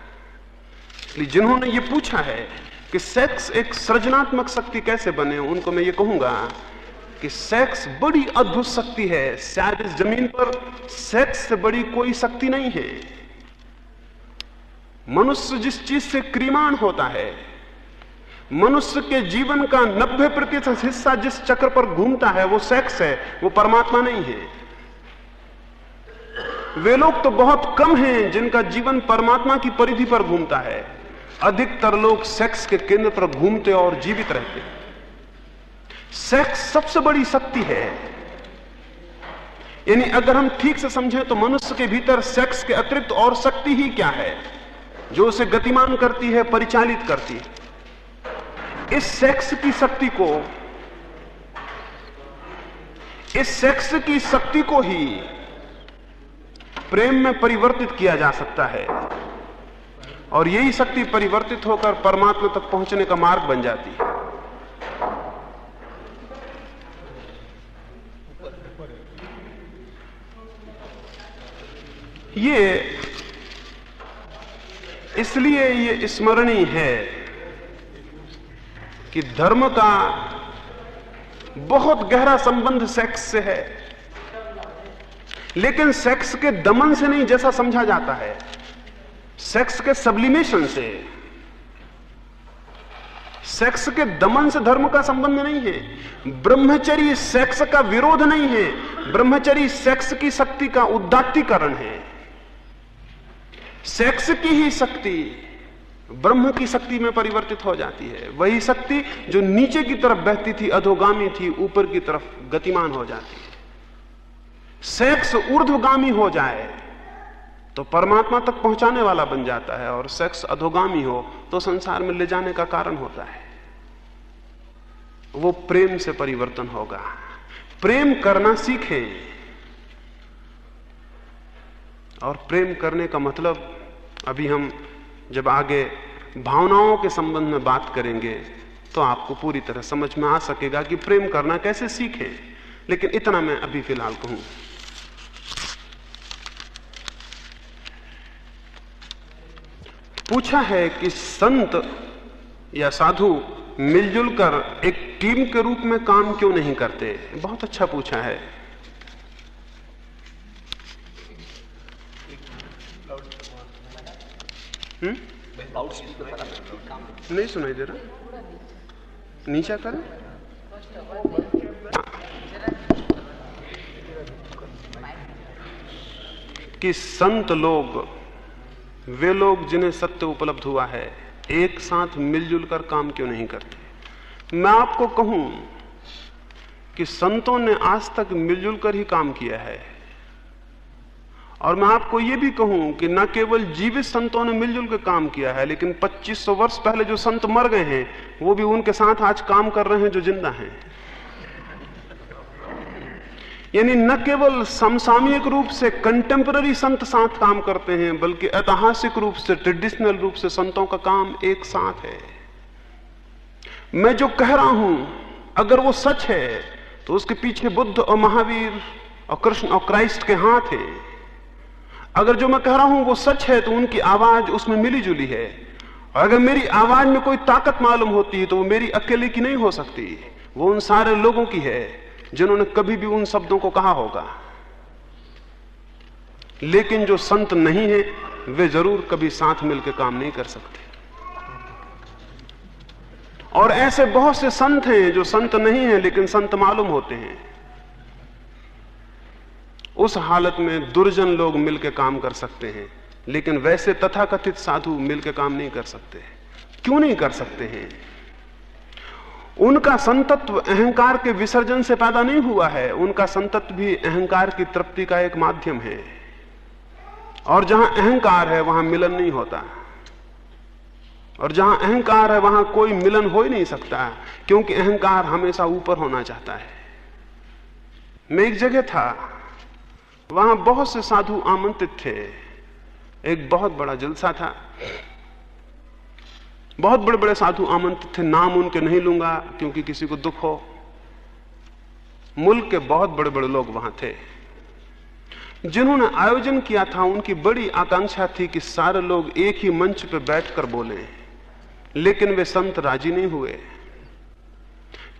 इसलिए जिन्होंने ये पूछा है कि सेक्स एक सृजनात्मक शक्ति कैसे बने, उनको मैं ये कहूँगा कि सेक्स बड़ी अद्भुत शक्ति है। शायद इस ज़मीन पर सेक्स से बड़ी कोई शक्ति नहीं है। मनुष्य जिस चीज़ से क्रीमान होता है मनुष्य के जीवन का 90 प्रतिशत हिस्सा जिस चक्र पर घूमता है, वो सेक्स है, वो परमात्मा नहीं है। वे लोग तो बहुत कम हैं जिनका जीवन परमात्मा की परिधि पर घूमता है। अधिकतर लोग सेक्स के केंद्र पर घूमते और जीवित रहते हैं। सेक्स सबसे बड़ी शक्ति है। यानी अगर हम ठीक से समझें तो मनुष्य के भीतर सेक्स के अतिरिक्त और शक्ति ही क्या है? जो उसे गतिमान करती है, परिचालित करती है। इस सेक्स की शक्ति को, इस सेक्स की शक्ति को ही प्रेम में परिवर्तित किया जा सकता है। और यही शक्ति परिवर्तित होकर परमात्मा तक पहुँचने का मार्ग बन जाती है। ये इसलिए ये स्मरणीय है कि धर्म का बहुत गहरा संबंध सेक्स से है। लेकिन सेक्स के दमन से नहीं जैसा समझा जाता है। सेक्स के सब्लिमेशन से। सेक्स के दमन से धर्म का संबंध नहीं है। ब्रह्मचरी सेक्स का विरोध नहीं है। ब्रह्मचरी सेक्स की शक्ति का उदात्तीकरण है। सेक्स की ही शक्ति। ब्रह्म की शक्ति में परिवर्तित हो जाती है। वही शक्ति जो नीचे की तरफ़ बहती थी, अधोगामी थी, ऊपर की तरफ़ गतिमान हो जाती है। सेक्स ऊर्ध्वगामी हो जाए तो परमात्मा तक पहुँचाने वाला बन जाता है, और सेक्स अधोगामी हो तो संसार में ले जाने का कारण होता है। वो प्रेम से परिवर्तन होगा। प्रेम करना सीखें। और प्रेम करने का मतलब अभी हम जब आगे भावनाओं के संबंध में बात करेंगे तो आपको पूरी तरह समझ में आ सकेगा कि प्रेम करना कैसे सीखें। लेकिन इतना मैं अभी फ़िलहाल कहूँ। पूछा है कि संत या साधु मिलजुल कर एक टीम के रूप में काम क्यों नहीं करते? बहुत अच्छा पूछा है। नहीं सुनाई दे रहा। नीचा करें कि संत लोग, वे लोग जिन्हें सत्य उपलब्ध हुआ है, एक साथ मिलजुल कर काम क्यों नहीं करते? मैं आपको कहूँ कि संतों ने आज तक मिलजुल कर ही काम किया है। और मैं आपको यह भी कहूँ कि न केवल जीवित संतों ने मिलजुल के काम किया है, लेकिन 2500 वर्ष पहले जो संत मर गए हैं, वो भी उनके साथ आज काम कर रहे हैं जो ज़िंदा हैं। यानी न केवल समसामयिक रूप से कंटेम्पररी संत साथ काम करते हैं, बल्कि ऐतिहासिक रूप से ट्रेडिशनल रूप से संतों का काम एक साथ है। मैं जो कह रहा हूँ, अगर वो सच है तो उसके पीछे बुद्ध और महावीर और कृष्ण और क्राइस्ट के हाथ हैं। अगर जो मैं कह रहा हूँ वो सच है तो उनकी आवाज़ उसमें मिली जुली है। और अगर मेरी आवाज़ में कोई ताकत मालूम होती है तो वो मेरी अकेले की नहीं हो सकती। वो उन सारे लोगों की है, जिन्होंने कभी भी उन शब्दों को कहा होगा। लेकिन जो संत नहीं है, वे ज़रूर कभी साथ मिलकर काम नहीं कर सकते। और ऐसे बहुत से संत हैं, जो संत नहीं हैं, लेकिन संत मालूम होते हैं। उस हालत में दुर्जन लोग मिलकर काम कर सकते हैं, लेकिन वैसे तथाकथित साधु मिलकर काम नहीं कर सकते क्यों नहीं कर सकते हैं? उनका संतत्व अहंकार के विसर्जन से पैदा नहीं हुआ है, उनका संतत्व भी अहंकार की तृप्ति का एक माध्यम है। और जहाँ अहंकार है, वहाँ मिलन नहीं होता। और जहाँ अहंकार है, वहाँ कोई मिलन हो ही नहीं सकता, क्योंकि अहंकार हमेशा ऊपर होना चाहता है। मैं एक जगह था वहाँ बहुत से साधु आमंत्रित थे। एक बहुत बड़ा जलसा था। बहुत बड़े बड़े साधु आमंत्रित थे। नाम उनके नहीं लूँगा, क्योंकि किसी को दुख हो। मुल्क के बहुत बड़े बड़े लोग वहाँ थे। जिन्होंने आयोजन किया था, उनकी बड़ी आकांक्षा थी कि सारे लोग एक ही मंच पर बैठकर बोले। लेकिन वे संत राज़ी नहीं हुए।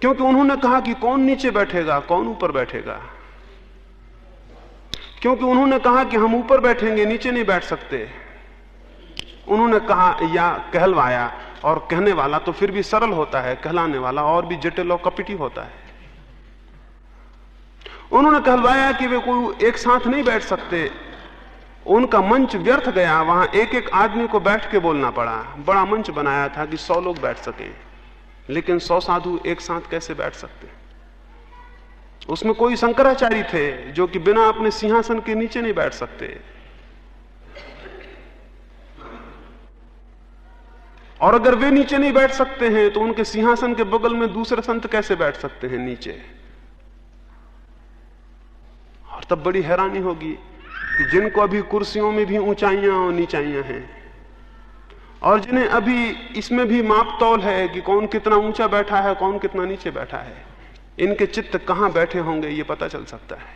क्योंकि उन्होंने कहा कि कौन नीचे बैठेगा, कौन ऊपर बैठेगा। क्योंकि उन्होंने कहा कि हम ऊपर बैठेंगे, नीचे नहीं बैठ सकते। उन्होंने कहा, या कहलवाया और कहने वाला तो फिर भी सरल होता है, कहलाने वाला और भी जटिल और कपिटी होता है। उन्होंने कहलवाया कि वे कोई एक साथ नहीं बैठ सकते। उनका मंच व्यर्थ गया, वहाँ एक एक आदमी को बैठ के बोलना पड़ा। बड़ा मंच बनाया था कि सौ लोग बैठ सके, लेकिन सौ साधु एक साथ कैसे बैठ सकते? उसमें कोई शंकराचार्य थे जो कि बिना अपने सिंहासन के नीचे नहीं बैठ सकते। और अगर वे नीचे नहीं बैठ सकते हैं तो उनके सिंहासन के बगल में दूसरे संत कैसे बैठ सकते हैं नीचे? और तब बड़ी हैरानी होगी कि जिनको अभी कुर्सियों में भी ऊंचाइयाँ और नीचाइयाँ हैं, और जिन्हें अभी इसमें भी माप तौल है कि कौन कितना ऊँचा बैठा है, कौन कितना नीचे बैठा है। इनके चित्त कहाँ बैठे होंगे, ये पता चल सकता है।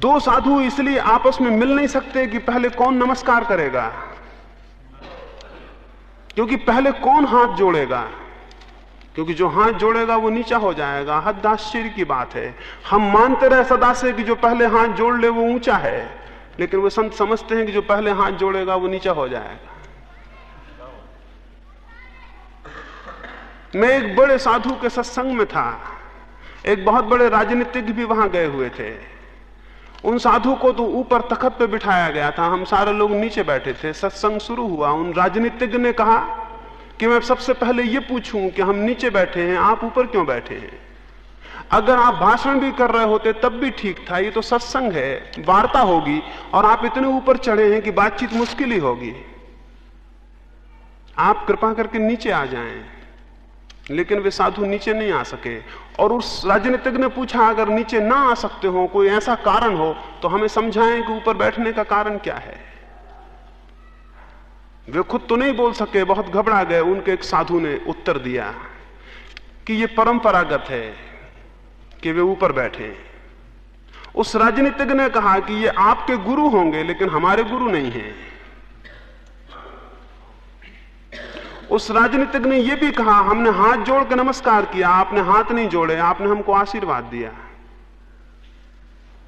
दो साधु इसलिए आपस में मिल नहीं सकते कि पहले कौन नमस्कार करेगा, क्योंकि पहले कौन हाथ जोड़ेगा? क्योंकि जो हाथ जोड़ेगा, वो नीचा हो जाएगा। हद आश्चर्य की बात है। हम मानते रहे सदा से कि जो पहले हाथ जोड़ ले, वो ऊँचा है, लेकिन वो संत समझते हैं कि जो पहले हाथ जोड़ेगा, वो नीचा हो जाएगा। मैं एक बड़े साधु के सत्संग में था। एक बहुत बड़े राजनीतिक भी वहाँ गए हुए थे। उन साधु को तो ऊपर तखत पे बिठाया गया था। हम सारे लोग नीचे बैठे थे। सत्संग शुरू हुआ। उन राजनीतिज्ञ ने कहा कि मैं सबसे पहले ये पूछूँ कि हम नीचे बैठे हैं, आप ऊपर क्यों बैठे हैं? अगर आप भाषण भी कर रहे होते, तब भी ठीक था। ये तो सत्संग है। वार्ता होगी और आप इतने ऊपर चढ़े हैं कि बातचीत मुश्किल ही होगी। आप कृपा करके नीचे आ जाएँ। लेकिन वे साधु नीचे नहीं आ सके। और उस राजनीतिक ने पूछा, अगर नीचे ना आ सकते हो, कोई ऐसा कारण हो तो हमें समझाएँ कि ऊपर बैठने का कारण क्या है? वे खुद तो नहीं बोल सके, बहुत घबरा गए। उनके एक साधु ने उत्तर दिया कि ये परंपरागत है कि वे ऊपर बैठे। उस राजनीतिक ने कहा कि ये आपके गुरु होंगे, लेकिन हमारे गुरु नहीं हैं। उस राजनीतिक ने यह भी कहा, हमने हाथ जोड़ के नमस्कार किया, आपने हाथ नहीं जोड़े, आपने हमको आशीर्वाद दिया।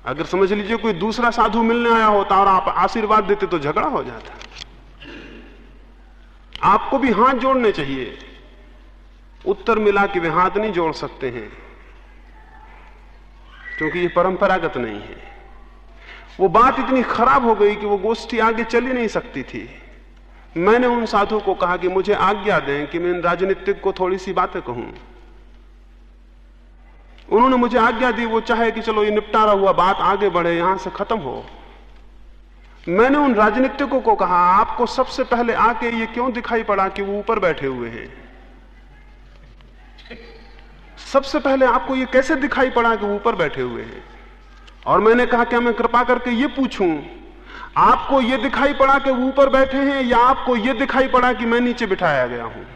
अगर समझ लीजिए कोई दूसरा साधु मिलने आया होता और आप आशीर्वाद देते तो झगड़ा हो जाता। आपको भी हाथ जोड़ने चाहिए। उत्तर मिला कि वे हाथ नहीं जोड़ सकते हैं, क्योंकि ये परंपरागत नहीं है। वो बात इतनी खराब हो गई कि वो गोष्ठी आगे चली नहीं सकती थी। मैंने उन साधु को कहा कि मुझे आज्ञा दें कि मैं इन राजनीतिक को थोड़ी सी बातें कहूँ। उन्होंने मुझे आज्ञा दी, वो चाहे कि चलो ये निपटारा हुआ बात आगे बढ़े, यहाँ से खत्म हो। मैंने उन राजनीतिकों को कहा, आपको सबसे पहले आके ये क्यों दिखाई पड़ा कि वो ऊपर बैठे हुए हैं? सबसे पहले आपको ये कैसे दिखाई पड़ा कि वो ऊपर बैठे हुए हैं? और मैंने कहा, क्या मैं कृपा करके ये पूछूँ आपको ये दिखाई पड़ा कि ऊपर बैठे हैं या आपको ये दिखाई पड़ा कि मैं नीचे बिठाया गया हूँ?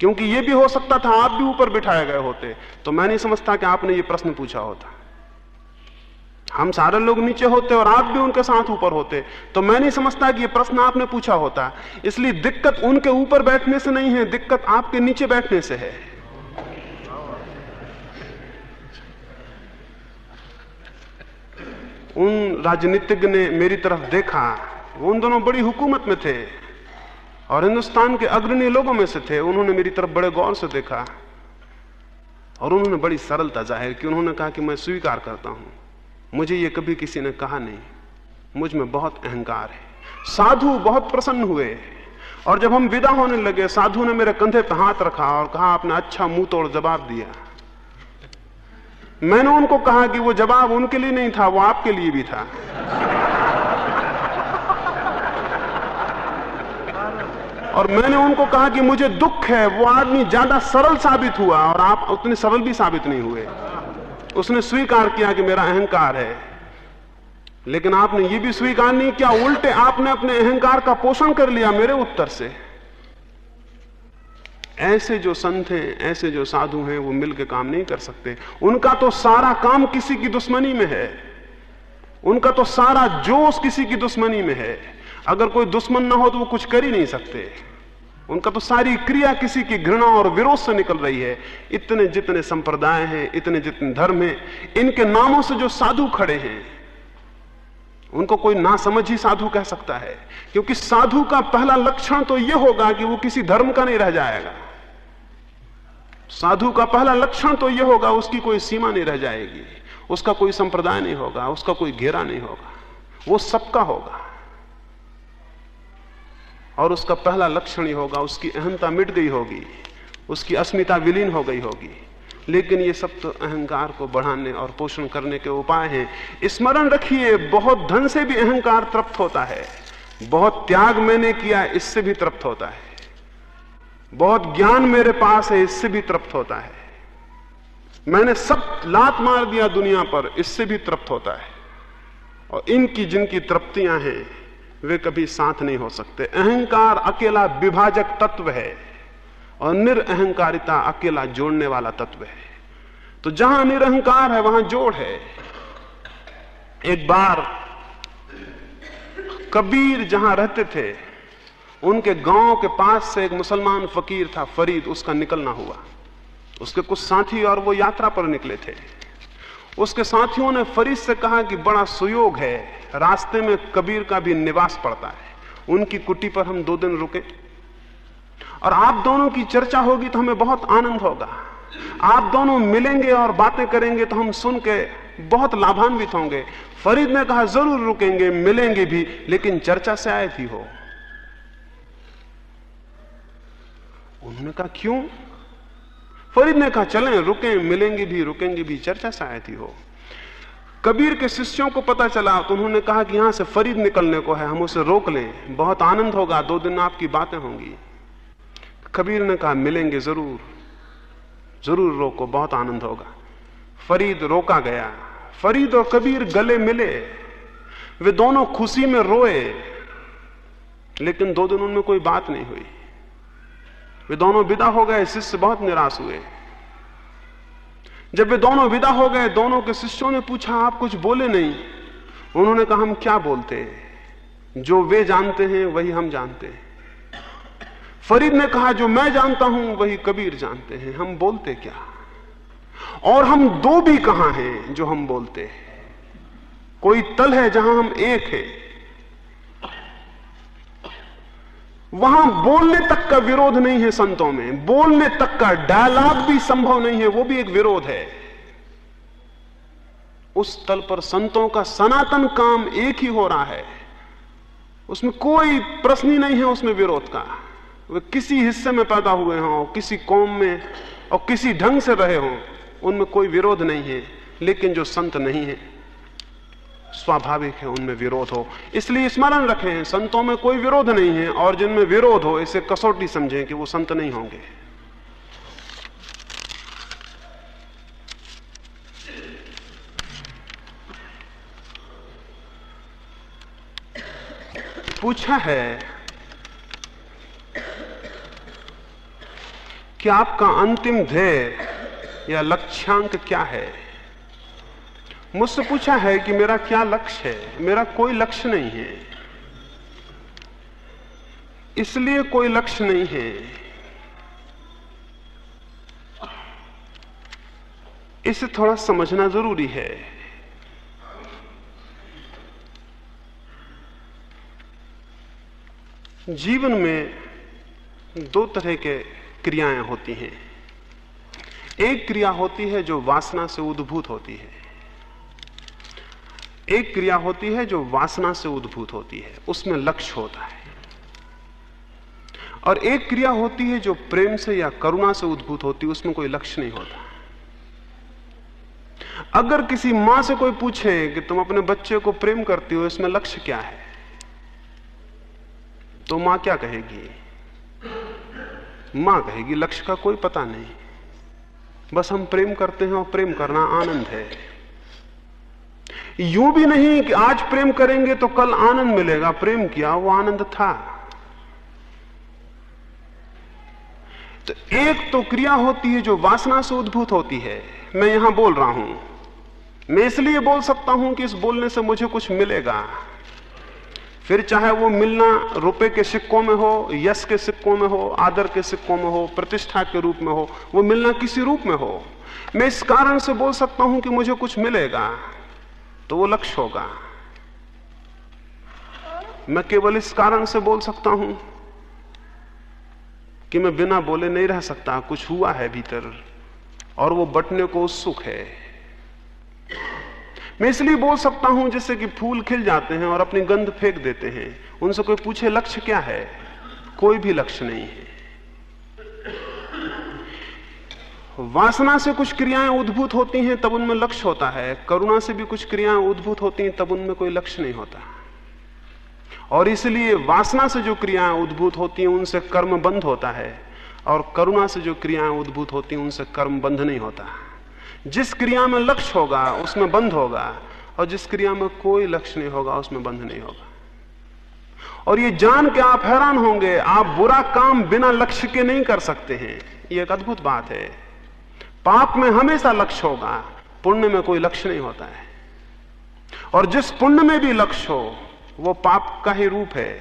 क्योंकि ये भी हो सकता था आप भी ऊपर बिठाए गए होते। तो मैं नहीं समझता कि आपने ये प्रश्न पूछा होता। हम सारे लोग नीचे होते और आप भी उनके साथ ऊपर होते। तो मैं नहीं समझता कि ये प्रश्न आपने पूछा होता। इसलिए दिक्कत उनके ऊपर बैठने से नहीं है, दिक्कत आपके नीचे बैठने से है। उन राजनीतिज्ञ ने मेरी तरफ़ देखा। वो उन दोनों बड़ी हुकूमत में थे और हिंदुस्तान के अग्रणी लोगों में से थे। उन्होंने मेरी तरफ़ बड़े गौर से देखा और उन्होंने बड़ी सरलता ज़ाहिर की। उन्होंने कहा कि मैं स्वीकार करता हूँ। मुझे ये कभी किसी ने कहा नहीं। मुझमें बहुत अहंकार है। साधु बहुत प्रसन्न हुए। और जब हम विदा होने लगे, साधु ने मेरे कंधे पर हाथ रखा और कहा, आपने अच्छा मुँह तोड़ जवाब दिया। मैंने उनको कहा कि वो जवाब उनके लिए नहीं था, वो आपके लिए भी था। और मैंने उनको कहा कि मुझे दुख है, वो आदमी ज़्यादा सरल साबित हुआ और आप उतने सरल भी साबित नहीं हुए। उसने स्वीकार किया कि मेरा अहंकार है। लेकिन आपने ये भी स्वीकार नहीं किया, उल्टे आपने अपने अहंकार का पोषण कर लिया मेरे उत्तर से। ऐसे जो संत हैं, ऐसे जो साधु हैं, वो मिलकर काम नहीं कर सकते। उनका तो सारा काम किसी की दुश्मनी में है। उनका तो सारा जोश किसी की दुश्मनी में है। अगर कोई दुश्मन ना हो तो वो कुछ कर ही नहीं सकते। उनका तो सारी क्रिया किसी की घृणा और विरोध से निकल रही है। इतने जितने संप्रदाय हैं, इतने जितने धर्म हैं, इनके नामों से जो साधु खड़े हैं, उनको कोई ना समझ ही साधु कह सकता है। क्योंकि साधु का पहला लक्षण तो यह होगा कि वो किसी धर्म का नहीं रह जाएगा। साधु का पहला लक्षण तो यह होगा, उसकी कोई सीमा नहीं रह जाएगी। उसका कोई संप्रदाय नहीं होगा, उसका कोई घेरा नहीं होगा। वो सबका होगा। और उसका पहला लक्षण ही होगा, उसकी अहंता मिट गई होगी, उसकी अस्मिता विलीन हो गई होगी। लेकिन ये सब तो अहंकार को बढ़ाने और पोषण करने के उपाय हैं। स्मरण रखिए, बहुत धन से भी अहंकार तृप्त होता है, बहुत त्याग मैंने किया, इससे भी तृप्त होता है। बहुत ज्ञान मेरे पास है, इससे भी तृप्त होता है। मैंने सब लात मार दिया दुनिया पर, इससे भी तृप्त होता है। और इनकी जिनकी तृप्तियाँ हैं, वे कभी साथ नहीं हो सकते। अहंकार अकेला विभाजक तत्व है, और निरअहकारिता अकेला जोड़ने वाला तत्व है। तो जहाँ निरहंकार है, वहाँ जोड़ है। एक बार कबीर जहाँ रहते थे उनके गाँव के पास से एक मुसलमान फकीर था, फरीद, उसका निकलना हुआ। उसके कुछ साथी और वो यात्रा पर निकले थे। उसके साथियों ने फरीद से कहा कि बड़ा सुयोग है, रास्ते में कबीर का भी निवास पड़ता है। उनकी कुटी पर हम दो दिन रुके। और आप दोनों की चर्चा होगी तो हमें बहुत आनंद होगा। आप दोनों मिलेंगे और बातें करेंगे तो हम सुन के बहुत लाभान्वित होंगे। फरीद ने कहा, ज़रूर रुकेंगे, मिलेंगे भी, लेकिन चर्चा से आए थी हो। उन्होंने कहा, क्यों? फरीद ने कहा, चलें, रुकें, मिलेंगे भी, रुकेंगे भी, चर्चा आए थी हो कबीर के शिष्यों को पता चला तो उन्होंने कहा कि यहाँ से फरीद निकलने को है, हम उसे रोक लें। बहुत आनंद होगा, दो दिन आपकी बातें होंगी। कबीर ने कहा, मिलेंगे ज़रूर ज़रूर रोको, बहुत आनंद होगा। फरीद रोका गया। फरीद और कबीर गले मिले। वे दोनों खुशी में रोए, लेकिन दो दिन उनमें कोई बात नहीं हुई। वे दोनों विदा हो गए, शिष्य बहुत निराश हुए। जब वे दोनों विदा हो गए, दोनों के शिष्यों ने पूछा, आप कुछ बोले नहीं। उन्होंने कहा, हम क्या बोलते हैं? जो वे जानते हैं, वही हम जानते हैं। फरीद ने कहा, जो मैं जानता हूँ, वही कबीर जानते हैं। हम बोलते क्या? और हम दो भी कहाँ हैं जो हम बोलते हैं? कोई तल है जहाँ हम एक हैं? वहाँ बोलने तक का विरोध नहीं है संतों में। बोलने तक का डायलॉग भी संभव नहीं है, वो भी एक विरोध है। उस तल पर संतों का सनातन काम एक ही हो रहा है। उसमें कोई प्रश्न ही नहीं है उसमें विरोध का। वे किसी हिस्से में पैदा हुए हों, किसी कौम में और किसी ढंग से रहे हों, उनमें कोई विरोध नहीं है, लेकिन जो संत नहीं है। स्वाभाविक है, उनमें विरोध हो। इसलिए स्मरण रखें, संतों में कोई विरोध नहीं है और जिनमें विरोध हो, इसे कसौटी समझें कि वो संत नहीं होंगे। पूछा है, कि आपका अंतिम ध्येय या लक्ष्यांक क्या है? मुझसे पूछा है कि मेरा क्या लक्ष्य है? मेरा कोई लक्ष्य नहीं है। इसलिए कोई लक्ष्य नहीं है। इसे थोड़ा समझना ज़रूरी है। जीवन में दो तरह के क्रियाएँ होती हैं। एक क्रिया होती है जो वासना से उद्भूत होती है। एक क्रिया होती है जो वासना से उद्भूत होती है, उसमें लक्ष्य होता है। और एक क्रिया होती है जो प्रेम से या करुणा से उद्भूत होती है, उसमें कोई लक्ष्य नहीं होता। अगर किसी माँ से कोई पूछे कि तुम अपने बच्चे को प्रेम करती हो, इसमें लक्ष्य क्या है? तो माँ क्या कहेगी? माँ कहेगी, लक्ष्य का कोई पता नहीं। बस हम प्रेम करते हैं और प्रेम करना आनंद है। यूँ भी नहीं कि आज प्रेम करेंगे तो कल आनंद मिलेगा। प्रेम किया, वो आनंद था। तो एक तो क्रिया होती है जो वासना से उद्भूत होती है। मैं यहाँ बोल रहा हूँ। मैं इसलिए बोल सकता हूँ कि इस बोलने से मुझे कुछ मिलेगा। फिर चाहे वो मिलना रुपए के सिक्कों में हो, यश के सिक्कों में हो, आदर के सिक्कों में हो, प्रतिष्ठा के रूप में हो, वो मिलना किसी रूप में हो। मैं इस कारण से बोल सकता हूँ कि मुझे कुछ मिलेगा। तो वो लक्ष्य होगा। मैं केवल इस कारण से बोल सकता हूँ कि मैं बिना बोले नहीं रह सकता। कुछ हुआ है भीतर और वो बटने को उत्सुक है। मैं इसलिए बोल सकता हूँ जैसे कि फूल खिल जाते हैं और अपनी गंध फेंक देते हैं। उनसे कोई पूछे लक्ष्य क्या है? कोई भी लक्ष्य नहीं है। वासना से कुछ क्रियाएँ उद्भूत होती हैं, तब उनमें लक्ष्य होता है। करुणा से भी कुछ क्रियाएँ उद्भूत होती हैं, तब उनमें कोई लक्ष्य नहीं होता। और इसलिए वासना से जो क्रियाएँ उद्भूत होती हैं, उनसे कर्म बंद होता है। और करुणा से जो क्रियाएँ उद्भूत होती हैं, उनसे कर्म बंध नहीं होता। जिस क्रिया में लक्ष्य होगा, उसमें बंद होगा। और जिस क्रिया में कोई लक्ष्य नहीं होगा, उसमें बंध नहीं होगा। और ये जान के आप हैरान होंगे, आप बुरा काम बिना लक्ष्य के नहीं कर सकते हैं। ये एक अद्भुत बात है। पाप में हमेशा लक्ष्य होगा। पुण्य में कोई लक्ष्य नहीं होता है। और जिस पुण्य में भी लक्ष्य हो, वो पाप का ही रूप है।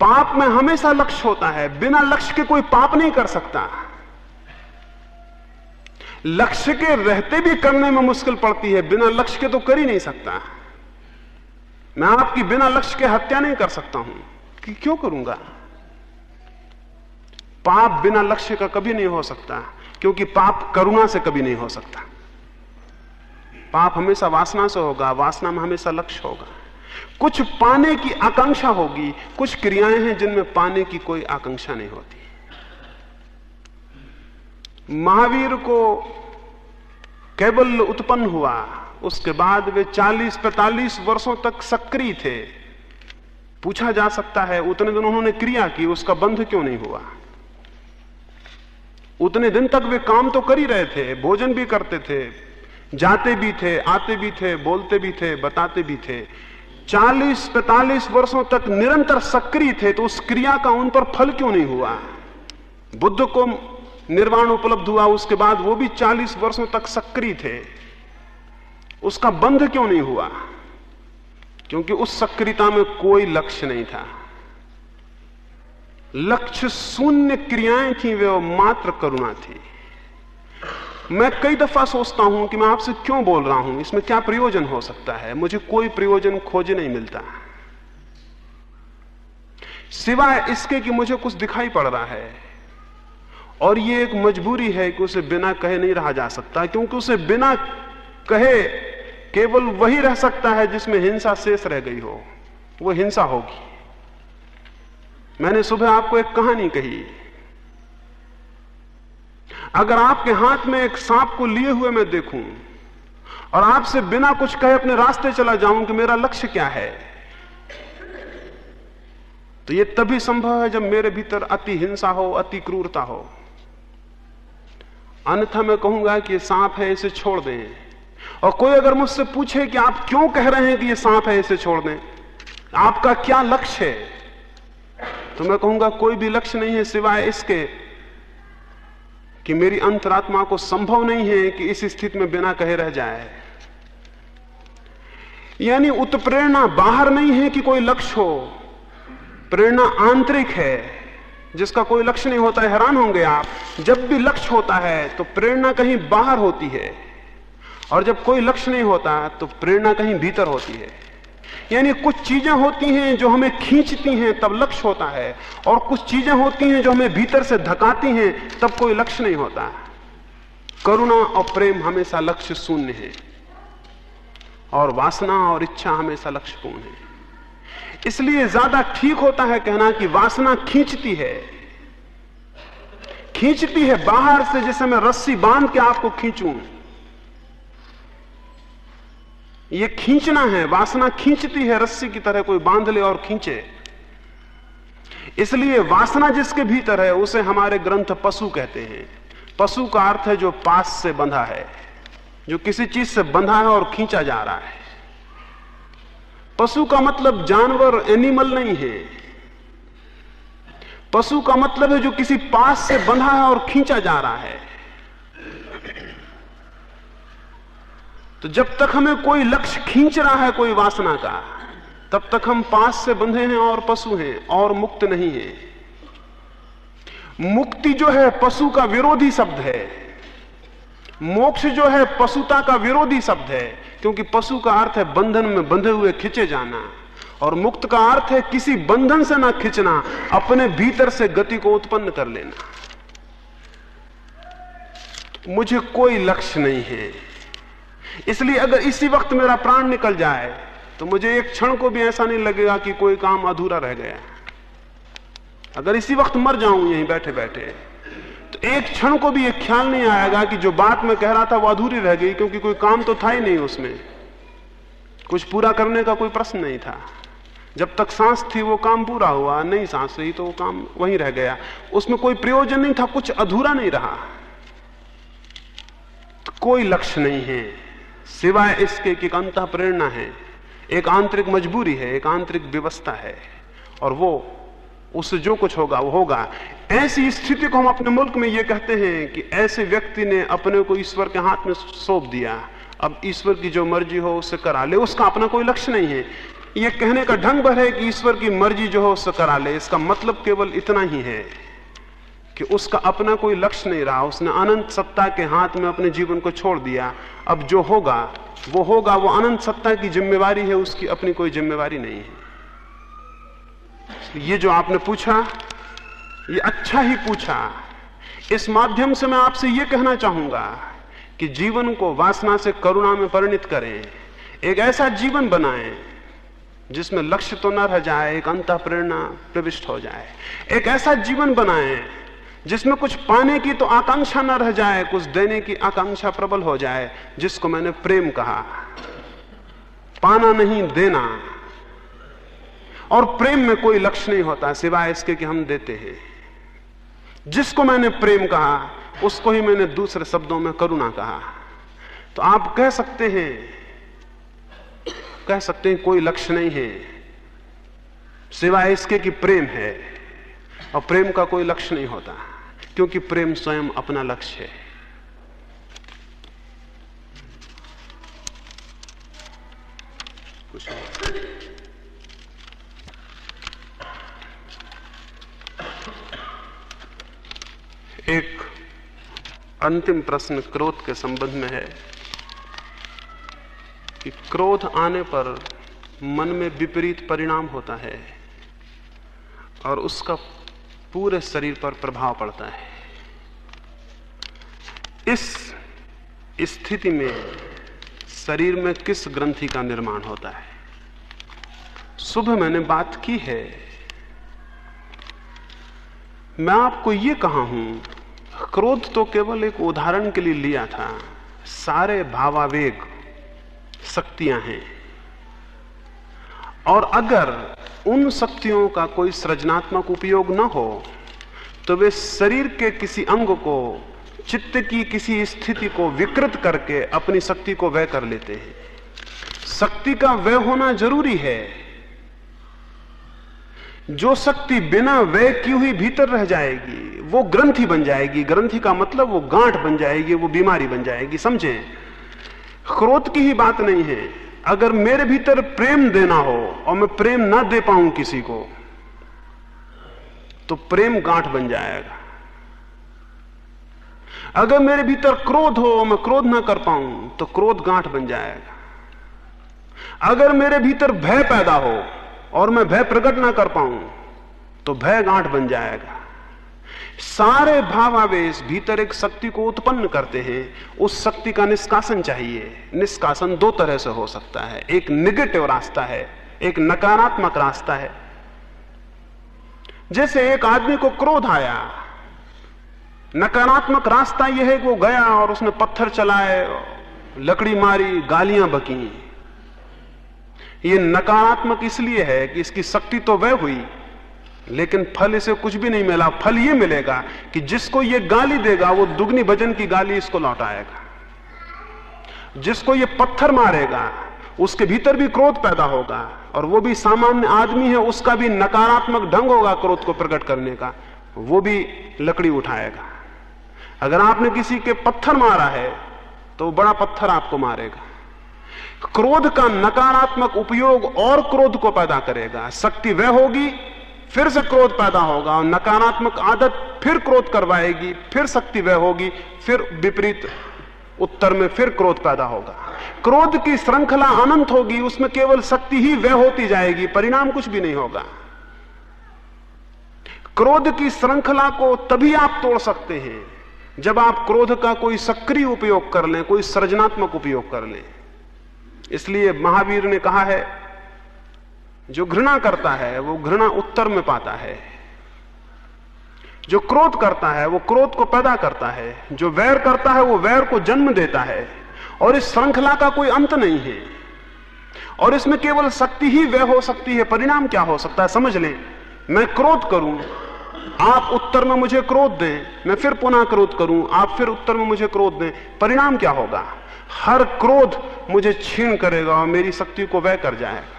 पाप में हमेशा लक्ष्य होता है। बिना लक्ष्य के कोई पाप नहीं कर सकता। लक्ष्य के रहते भी करने में मुश्किल पड़ती है। बिना लक्ष्य के तो कर ही नहीं सकता। मैं आपकी बिना लक्ष्य के हत्या नहीं कर सकता हूँ। कि क्यों करूँगा? पाप बिना लक्ष्य का कभी नहीं हो सकता, क्योंकि पाप करुणा से कभी नहीं हो सकता। पाप हमेशा वासना से होगा, वासना में हमेशा लक्ष्य होगा। कुछ पाने की आकांक्षा होगी, कुछ क्रियाएँ हैं जिनमें पाने की कोई आकांक्षा नहीं होती। महावीर को केवल उत्पन्न हुआ, उसके बाद वे 40-45 वर्षों तक सक्रिय थे। पूछा जा सकता है, उतने दिन उन्होंने क्रिया की, उसका बंध क्यों नहीं हुआ? उतने दिन तक वे काम तो कर ही रहे थे, भोजन भी करते थे, जाते भी थे, आते भी थे, बोलते भी थे, बताते भी थे। 40-45 वर्षों तक निरंतर सक्रिय थे तो उस क्रिया का उन पर फल क्यों नहीं हुआ? बुद्ध को निर्वाण उपलब्ध हुआ, उसके बाद वो भी 40 वर्षों तक सक्रिय थे। उसका बंध क्यों नहीं हुआ? क्योंकि उस सक्रियता में कोई लक्ष्य नहीं था। लक्ष्य शून्य क्रियाएँ थी, वे मात्र करुणा थी। मैं कई दफ़ा सोचता हूँ कि मैं आपसे क्यों बोल रहा हूँ? इसमें क्या प्रयोजन हो सकता है? मुझे कोई प्रयोजन खोज नहीं मिलता। सिवाय इसके कि मुझे कुछ दिखाई पड़ रहा है। और ये एक मजबूरी है कि उसे बिना कहे नहीं रहा जा सकता, क्योंकि उसे बिना कहे केवल वही रह सकता है जिसमें हिंसा शेष रह गई हो। वो हिंसा होगी। मैंने सुबह आपको एक कहानी कही। अगर आपके हाथ में एक सांप को लिए हुए मैं देखूँ और आपसे बिना कुछ कहे अपने रास्ते चला जाऊँ कि मेरा लक्ष्य क्या है तो यह तभी संभव है जब मेरे भीतर अति हिंसा हो, अति क्रूरता हो। अन्यथा मैं कहूँगा कि यह सांप है, इसे छोड़ दें। और कोई अगर मुझसे पूछे कि आप क्यों कह रहे हैं कि ये सांप है, इसे छोड़ दें। आपका क्या लक्ष्य है? तो मैं कहूँगा, कोई भी लक्ष्य नहीं है सिवाय इसके कि मेरी अंतरात्मा को संभव नहीं है कि इस स्थिति में बिना कहे रह जाए। यानी उत्प्रेरणा बाहर नहीं है कि कोई लक्ष्य हो। प्रेरणा आंतरिक है, जिसका कोई लक्ष्य नहीं होता है हैरान होंगे आप। जब भी लक्ष्य होता है तो प्रेरणा कहीं बाहर होती है। और जब कोई लक्ष्य नहीं होता तो प्रेरणा कहीं भीतर होती है। यानी कुछ चीज़ें होती हैं जो हमें खींचती हैं, तब लक्ष्य होता है। और कुछ चीज़ें होती हैं जो हमें भीतर से धकाती हैं, तब कोई लक्ष्य नहीं होता। करुणा और प्रेम हमेशा लक्ष्य शून्य है। और वासना और इच्छा हमेशा लक्ष्यपूर्ण है। इसलिए ज़्यादा ठीक होता है कहना कि वासना खींचती है। खींचती है बाहर से जैसे मैं रस्सी बाँध के आपको खींचूं। ये खींचना है, वासना खींचती है, रस्सी की तरह कोई बाँध ले और खींचे। इसलिए वासना जिसके भीतर है, उसे हमारे ग्रंथ पशु कहते हैं। पशु का अर्थ है जो पास से बंधा है, जो किसी चीज़ से बंधा है और खींचा जा रहा है। पशु का मतलब जानवर एनिमल नहीं है। पशु का मतलब है जो किसी पास से बंधा है और खींचा जा रहा है। तो जब तक हमें कोई लक्ष्य खींच रहा है, कोई वासना का, तब तक हम पास से बंधे हैं और पशु हैं और मुक्त नहीं है। मुक्ति जो है, पशु का विरोधी शब्द है। मोक्ष जो है, पशुता का विरोधी शब्द है, क्योंकि पशु का अर्थ है बंधन में बंधे हुए खिंचे जाना। और मुक्त का अर्थ है किसी बंधन से ना खिंचना, अपने भीतर से गति को उत्पन्न कर लेना। मुझे कोई लक्ष्य नहीं है। इसलिए अगर इसी वक्त मेरा प्राण निकल जाए तो मुझे एक क्षण को भी ऐसा नहीं लगेगा कि कोई काम अधूरा रह गया। अगर इसी वक्त मर जाऊँ यहीं बैठे बैठे तो एक क्षण को भी एक ख्याल नहीं आएगा कि जो बात मैं कह रहा था वो अधूरी रह गई, क्योंकि कोई काम तो था ही नहीं उसमें। कुछ पूरा करने का कोई प्रश्न नहीं था। जब तक सांस थी, वो काम पूरा हुआ, नहीं सांस रही तो वो काम वहीं रह गया। उसमें कोई प्रयोजन नहीं था, कुछ अधूरा नहीं रहा। तो कोई लक्ष्य नहीं है। सिवाय इसके कि अंत प्रेरणा है, एक आंतरिक मजबूरी है, एक आंतरिक व्यवस्था है, और वो उससे जो कुछ होगा, वो होगा। ऐसी स्थिति को हम अपने मुल्क में ये कहते हैं कि ऐसे व्यक्ति ने अपने को ईश्वर के हाथ में सौंप दिया। अब ईश्वर की जो मर्ज़ी हो उससे करा ले। उसका अपना कोई लक्ष्य नहीं है। ये कहने का ढंग भर है कि ईश्वर की मर्ज़ी जो हो उससे करा ले। इसका मतलब केवल इतना ही है। कि उसका अपना कोई लक्ष्य नहीं रहा। उसने अनंत सत्ता के हाथ में अपने जीवन को छोड़ दिया। अब जो होगा, वो होगा, वो अनंत सत्ता की जिम्मेवारी है, उसकी अपनी कोई जिम्मेवारी नहीं है। ये जो आपने पूछा, ये अच्छा ही पूछा। इस माध्यम से मैं आपसे ये कहना चाहूँगा कि जीवन को वासना से करुणा में परिणित करें। एक ऐसा जीवन बनाएँ, जिसमें लक्ष्य तो न रह जाए, एक अंत प्रेरणा प्रविष्ट हो जाए। एक ऐसा जीवन बनाएँ जिसमें कुछ पाने की तो आकांक्षा न रह जाए, कुछ देने की आकांक्षा प्रबल हो जाए, जिसको मैंने प्रेम कहा। पाना नहीं, देना। और प्रेम में कोई लक्ष्य नहीं होता, सिवाय इसके कि हम देते हैं। जिसको मैंने प्रेम कहा, उसको ही मैंने दूसरे शब्दों में करुणा कहा। तो आप कह सकते हैं, कह सकते हैं कोई लक्ष्य नहीं है, सिवाय इसके कि प्रेम है। और प्रेम का कोई लक्ष्य नहीं होता, क्योंकि प्रेम स्वयं अपना लक्ष्य है। कुछ एक अंतिम प्रश्न क्रोध के संबंध में है कि क्रोध आने पर मन में विपरीत परिणाम होता है और उसका पूरे शरीर पर प्रभाव पड़ता है। इस स्थिति में शरीर में किस ग्रंथि का निर्माण होता है? सुबह मैंने बात की है। मैं आपको यह कहा हूँ, क्रोध तो केवल एक उदाहरण के लिए लिया था। सारे भावावेग, शक्तियाँ हैं। और अगर उन शक्तियों का कोई सृजनात्मक उपयोग न हो तो वे शरीर के किसी अंग को, चित्त की किसी स्थिति को विकृत करके अपनी शक्ति को व्यय कर लेते हैं। शक्ति का व्यय होना ज़रूरी है। जो शक्ति बिना व्यय की हुई भीतर रह जाएगी, वो ग्रंथि बन जाएगी। ग्रंथि का मतलब वो गांठ बन जाएगी, वो बीमारी बन जाएगी, समझें? क्रोध की ही बात नहीं है। अगर मेरे भीतर प्रेम देना हो और मैं प्रेम ना दे पाऊँ किसी को तो प्रेम गांठ बन जाएगा। अगर मेरे भीतर क्रोध हो मैं क्रोध ना कर पाऊँ तो क्रोध गांठ बन जाएगा। अगर मेरे भीतर भय पैदा हो और मैं भय प्रकट ना कर पाऊँ तो भय गांठ बन जाएगा। सारे भावावेश भीतर एक शक्ति को उत्पन्न करते हैं। उस शक्ति का निष्कासन चाहिए। निष्कासन दो तरह से हो सकता है। एक निगेटिव रास्ता है, एक नकारात्मक रास्ता है। जैसे एक आदमी को क्रोध आया, नकारात्मक रास्ता यह है कि वो गया और उसने पत्थर चलाए, लकड़ी मारी, गालियाँ बकी। ये नकारात्मक इसलिए है कि इसकी शक्ति तो वह हुई लेकिन फल इसे कुछ भी नहीं मिला। फल ये मिलेगा कि जिसको ये गाली देगा, वो दुगनी भजन की गाली इसको लौटाएगा। जिसको ये पत्थर मारेगा, उसके भीतर भी क्रोध पैदा होगा और वो भी सामान्य आदमी है, उसका भी नकारात्मक ढंग होगा क्रोध को प्रकट करने का, वो भी लकड़ी उठाएगा। अगर आपने किसी के पत्थर मारा है तो बड़ा पत्थर आपको मारेगा। क्रोध का नकारात्मक उपयोग और क्रोध को पैदा करेगा। शक्ति वह होगी फिर से क्रोध पैदा होगा और नकारात्मक आदत फिर क्रोध करवाएगी, फिर शक्ति वह होगी, फिर विपरीत उत्तर में फिर क्रोध पैदा होगा। क्रोध की श्रृंखला अनंत होगी, उसमें केवल शक्ति ही वह होती जाएगी, परिणाम कुछ भी नहीं होगा। क्रोध की श्रृंखला को तभी आप तोड़ सकते हैं, जब आप क्रोध का कोई सक्रिय उपयोग कर लें, कोई सृजनात्मक उपयोग कर लें। इसलिए महावीर ने कहा है जो घृणा करता है, वो घृणा उत्तर में पाता है। जो क्रोध करता है, वो क्रोध को पैदा करता है। जो वैर करता है, वो वैर को जन्म देता है। और इस श्रृंखला का कोई अंत नहीं है। और इसमें केवल शक्ति ही वह हो सकती है। परिणाम क्या हो सकता है, समझ लें। मैं क्रोध करूँ, आप उत्तर में मुझे क्रोध दें। मैं फिर पुनः क्रोध करूँ, आप फिर उत्तर में मुझे क्रोध दें। परिणाम क्या होगा? हर क्रोध मुझे छीण करेगा और मेरी शक्ति को वह कर जाएगा।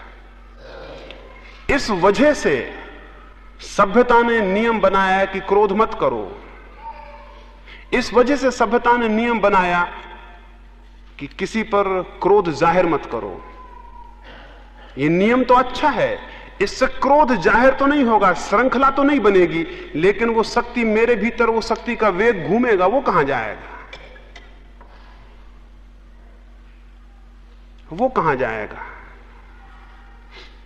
इस वजह से सभ्यता ने नियम बनाया कि क्रोध मत करो। इस वजह से सभ्यता ने नियम बनाया कि किसी पर क्रोध ज़ाहिर मत करो। ये नियम तो अच्छा है। इससे क्रोध ज़ाहिर तो नहीं होगा, श्रृंखला तो नहीं बनेगी, लेकिन वो शक्ति मेरे भीतर, वो शक्ति का वेग घूमेगा, वो कहाँ जाएगा? वो कहाँ जाएगा?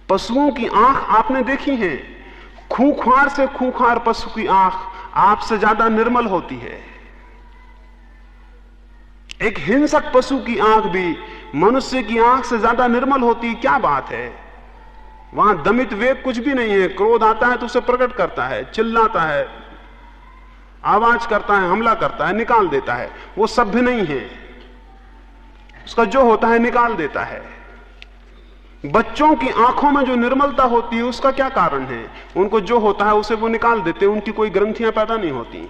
पशुओं की आँख आपने देखी है। खूंखार से खूंखार पशु की आँख आपसे ज़्यादा निर्मल होती है। एक हिंसक पशु की आँख भी मनुष्य की आँख से ज़्यादा निर्मल होती, क्या बात है? वहाँ दमित वेग कुछ भी नहीं है। क्रोध आता है तो उसे प्रकट करता है, चिल्लाता है, आवाज़ करता है, हमला करता है, निकाल देता है। वो सभ्य नहीं है। उसका जो होता है निकाल देता है। बच्चों की आँखों में जो निर्मलता होती है, उसका क्या कारण है? उनको जो होता है, उसे वो निकाल देते हैं, उनकी कोई ग्रंथियाँ पैदा नहीं होती।